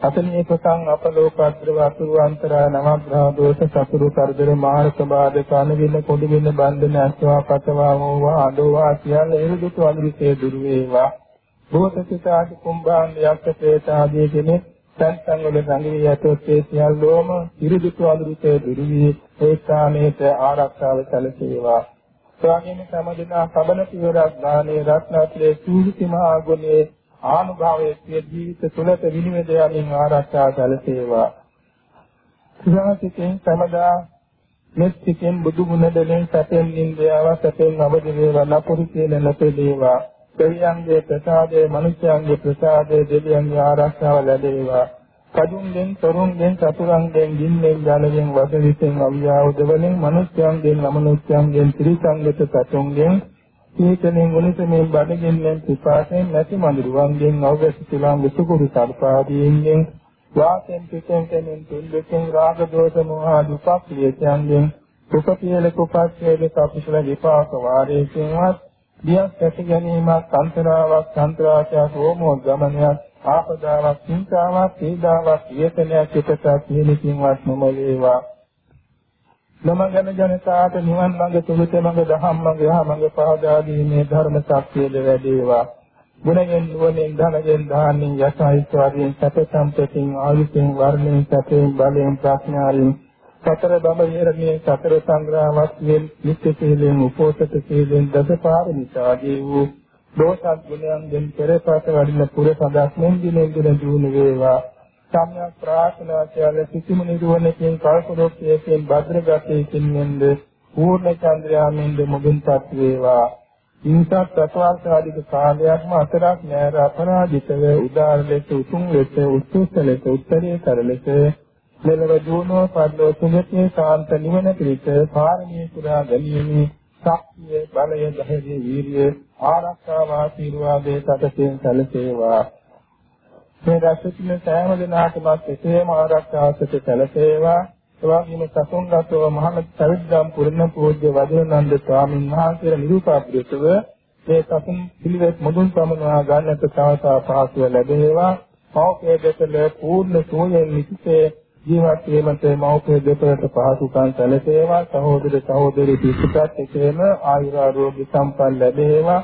අතනී කුසං අපලෝකද්‍රව අසුරු අන්තරා නවග්‍රහ දෝෂ සතුරු කරදර මාර්ග බාධක අනවින පොඩි වෙන බන්ධන අස්වා පතවා වූවා අදෝවා සියල්ල එරුදුතු අනිවිසේ දුරු වේවා. භූතසිතාදි කුම්භාණ්ඩ යක්ෂ ප්‍රේත ආදී කෙනෙක් සංසං වල සංගී යතොත් ඒ සියල්ලෝම ඉරුදුතු අනිවිසේ දුරු වී ඒ ස්ථානයේට ආරක්ෂාව සැලසේවා ස්වාමීන් සමදිනා සබන පියවරක් දානේ රත්නත්‍රයේ සූවිසි මහා ගුණේ ආනුභාවයේ සිය ජීවිත තුළත විනිවිද යමින් ආරක්ෂා කළසේවා. ශ්‍රාසිකෙන් සමදා මෙත්තිකෙන් බුදු ගුණ දෙලෙන් සැපෙන් නින්දයාව සැපෙන් අවදි වේවා නපුරු කියන ලැබේවා. දෙවියන්ගේ ප්‍රසාදයේ මනුෂ්‍යයන්ගේ ප්‍රසාදයේ දෙවියන්ගේ ආරක්ෂාව ලැබේවා. කඩුන්ගෙන් තරුන්ගෙන් චතුරංගෙන් ගින්නෙන් ජලයෙන් වදවිතෙන් අවියාවුද වලින් මනුෂ්‍යයන්ගෙන් අමනුෂ්‍යයන්ගෙන් ත්‍රිසංගත සතුන්ගෙන් සීතලෙන් උණුසුමින් බඩගින්නෙන් පිපාසයෙන් නැති මඳුරුවන්ගෙන් අවගත තුලංග සුකුරු සර්පාදීන්ගෙන් වාසෙන් පිටෙන් තෙමින් තුන්දෙකින් රාග දෝෂ මොහ දුපක් ක්‍රියයන්ගෙන් උපපියල කුපච්ඡේද කපිසල විපාක වාරේකින්වත් දියක් ඇති ගැනීමක් අන්තරාවක් අන්තරාශයක් හෝමෝ ගමනයක් ආපදාවක් හිංසාවක් පීඩාවක් වියතනයක් එකත කියනකින්වත් නොම වේවා නමගන ජනතාවට නිවන් මඟ තුලිත මඟ දහම් මඟ යහ මඟ පහදා දීමේ ධර්ම ශක්තියද වැඩේවා. ගුණයෙන් නුවණින් ධනයෙන් දානෙන් යසයිස්වාදයෙන් සත සම්පතින් ආයුෂෙන් වර්ණයෙන් සතෙන් බලයෙන් ප්‍රඥාවෙන් සතර බඹ විහරණයේ සතර සංග්‍රහවත් නිත්‍ය සීලෙන් උපෝසත සීලෙන් දසපාරමිතාදී වූ දෝසත් ගුණයන්ගෙන් පෙරපත වඩින පුර සදාස්මෙන් දිනෙන් දින දිනු වේවා. සම්‍යක් ප්‍රාර්ථනා කියලා කිසිම නිරුවණකින් කල්පරෝක්ෂයෙන් භද්‍රගතයකින් නෙන්ද පූර්ණ චන්ද්‍රයාමින්ද මුගින්පත් වේවා. ඉන්සත් ප්‍රසවාසාදික කාලයක්ම අතරක් නෑර අපරාධිතව උදාර ලෙස උතුම් ලෙස උත්සුක ලෙස උත්තරීතර ලෙස මෙලව දුණෝ පද්ලෝ තුමේ සාන්ත නිවන පිළිස පාරමී පුරා ගැනීමේ ශක්තිය බලය ධෛර්ය වීර්ය ආරක්ෂාව ආශිර්වාදයේ සතසෙන් සැලසේවා. මේ රැස්වෙන සෑම දිනකටම එසේම ආරක්ෂාවසට සැලසේවා. එවාගේම සසුන්ගතව මහානත් සවිද්දම් පුරණ පූජ්‍ය වදනන්ද ස්වාමීන් වහන්සේලා නිරූපාප්‍රියතව මේ සසුන් පිළිවෙත් මුදුන් සමනවා ගන්නට සාසා පහසුව ලැබේවා. පෞකේ දෙතල පූර්ණ සෝයෙන් නිසිසේ ජීවත් වීමට මෞඛ්‍ය දෙපළට පහසුකම් සැලසේවා. සහෝදර සහෝදරි පිටුපත් එකේම ආයුරාරෝග්‍ය සම්පන්න ලැබේවා.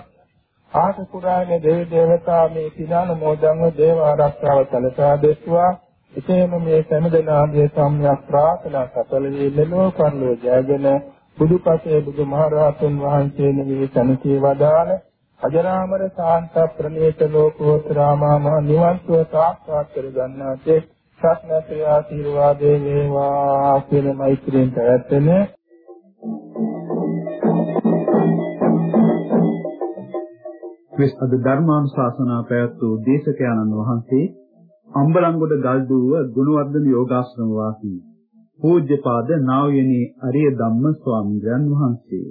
ආත පුරාණේ දේව දේවතා මේ පිනාන මොදංග දේව ආරක්ෂාව සැලසා දෙස්වා එසේම මේ සෑමදෙනාගේ සම්‍යක් ප්‍රාර්ථනා සඵල වේලෝ පරිලෝ ජයගෙන බුදුපසේ බුදුමහරහතුන් වහන්සේ නිවී සනසී වදාළ අජරාමර සාන්ත ප්‍රණීත ලෝකෝත්තරාමා නිවන් සුව සාක්ෂාත් කර ගන්නාතේ සත්‍යත්‍රි ආශිර්වාදේ වේවා කියන මෛත්‍රියෙන් පැවැත්වෙන විස්පද ධර්මානුශාසනා පැවැත් වූ දේශකයන්න් වහන්සේ අම්බලන්ගොඩ ගල්දුව ගුණවර්ධන යෝගාශ්‍රම වාසී පූජ්‍යපාද නා වූ අරිය ධම්ම ස්වාමීන් වහන්සේ